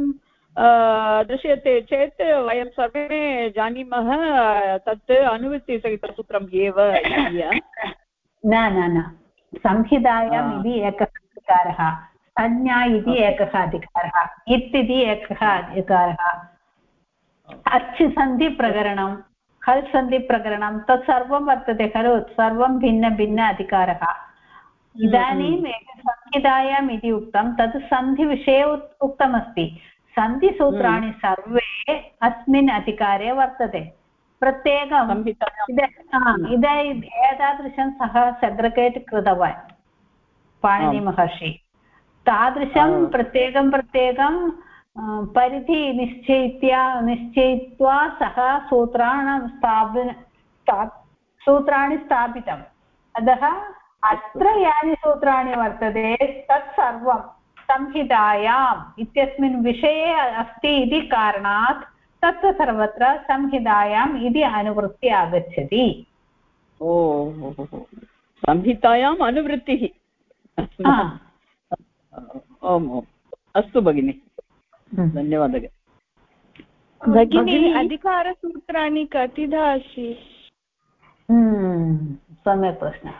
दृश्यते चेत् वयं सर्वे जानीमः तत् अनुवृत्तिसहितसूत्रम् एव न न न। संहितायाम् इति एकः अधिकारः संज्ञा इति एकः अधिकारः इत् इति एकः अधिकारः। अच् सन्धिप्रकरणं हल् सन्धिप्रकरणं तत् सर्वं वर्तते खलु सर्वं भिन्नभिन्न अधिकारः इदानीम् संहितायाम् इति उक्तं तत् सन्धिविषये उक्तमस्ति। सन्धिसूत्राणि सर्वे अस्मिन् अधिकारे वर्तते। प्रत्येकं इदानीम् एतादृशं सः सेग्रिगेट् कृतवान् पाणिनिमहर्षि। तादृशं प्रत्येकं प्रत्येकं परिधि निश्चयित्या निश्चयित्वा सः सूत्राणां स्थापन सूत्राणि स्थापितम् अतः अत्र यानि सूत्राणि वर्तते तत् सर्वं संहितायाम् इत्यस्मिन् विषये अस्ति इति कारणात् तत्र सर्वत्र संहितायाम् इति अनुवृत्ति आगच्छति ओ संहितायाम् अनुवृत्तिः अस्तु भगिनि। धन्यवादः भगिनी अधिकारसूत्राणि कतिधा अस्ति हम्म, सम्यक् प्रश्नः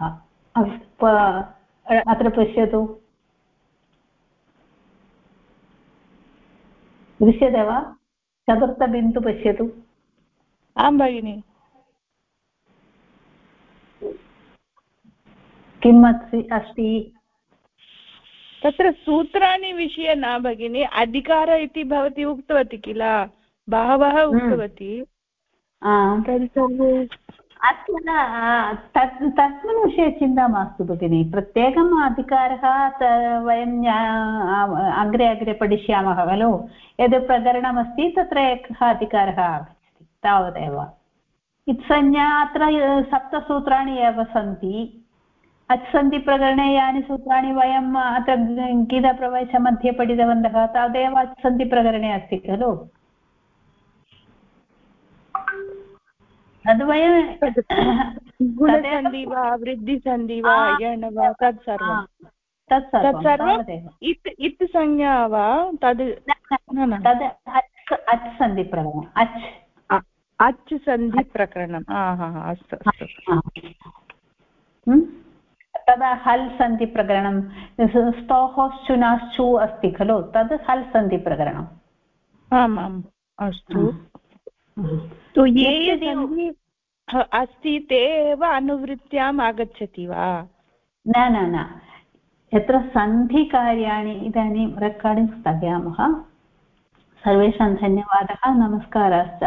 अत्र पश्यतु दृश्यते वा चतुर्थबिन्दु पश्यतु आं भगिनि किम् अस्ति अस्ति तत्र सूत्राणि विषये न भगिनि अधिकार इति भवती उक्तवती किल? बहवः हम्म। उक्तवती। तद् सर्वे अस्तु न तत् तस्मिन् विषये चिन्ता मास्तु भगिनि। प्रत्येकम् अधिकारः वयं अग्रे अग्रे पठिष्यामः खलु। यद् प्रकरणमस्ति तत्र एकः अधिकारः आगच्छति तावदेव। इत्संज्ञा अत्र सप्तसूत्राणि एव सन्ति। अच्सन्धिप्रकरणे यानि सूत्राणि वयम् अत्र गीताप्रवेशमध्ये पठितवन्तः तदेव अच्सन्धिप्रकरणे अस्ति खलु? तद् वयं गुणसन्धि वा वृद्धिसन्धि वा यण वा तत्सर्वं तत्सर्वम् इत् इत् संज्ञा वा? तद् तद् अच् सन्धिप्रकरणम् अच्। अच् सन्धिप्रकरणं हा हा अस्तु अस्तु। तदा हल् सन्धिप्रकरणं स्तोः शुनाश्चु अस्ति खलु तद् हल् सन्धिप्रकरणम् आम् आम् अस्तु. तु ये अस्ति ते एव अनुवृत्त्याम् आगच्छति वा? न न न. यत्र सन्धिकार्याणि इदानीं रेकार्डिङ्ग् स्थगयामः. सर्वेषां धन्यवादः नमस्काराश्च.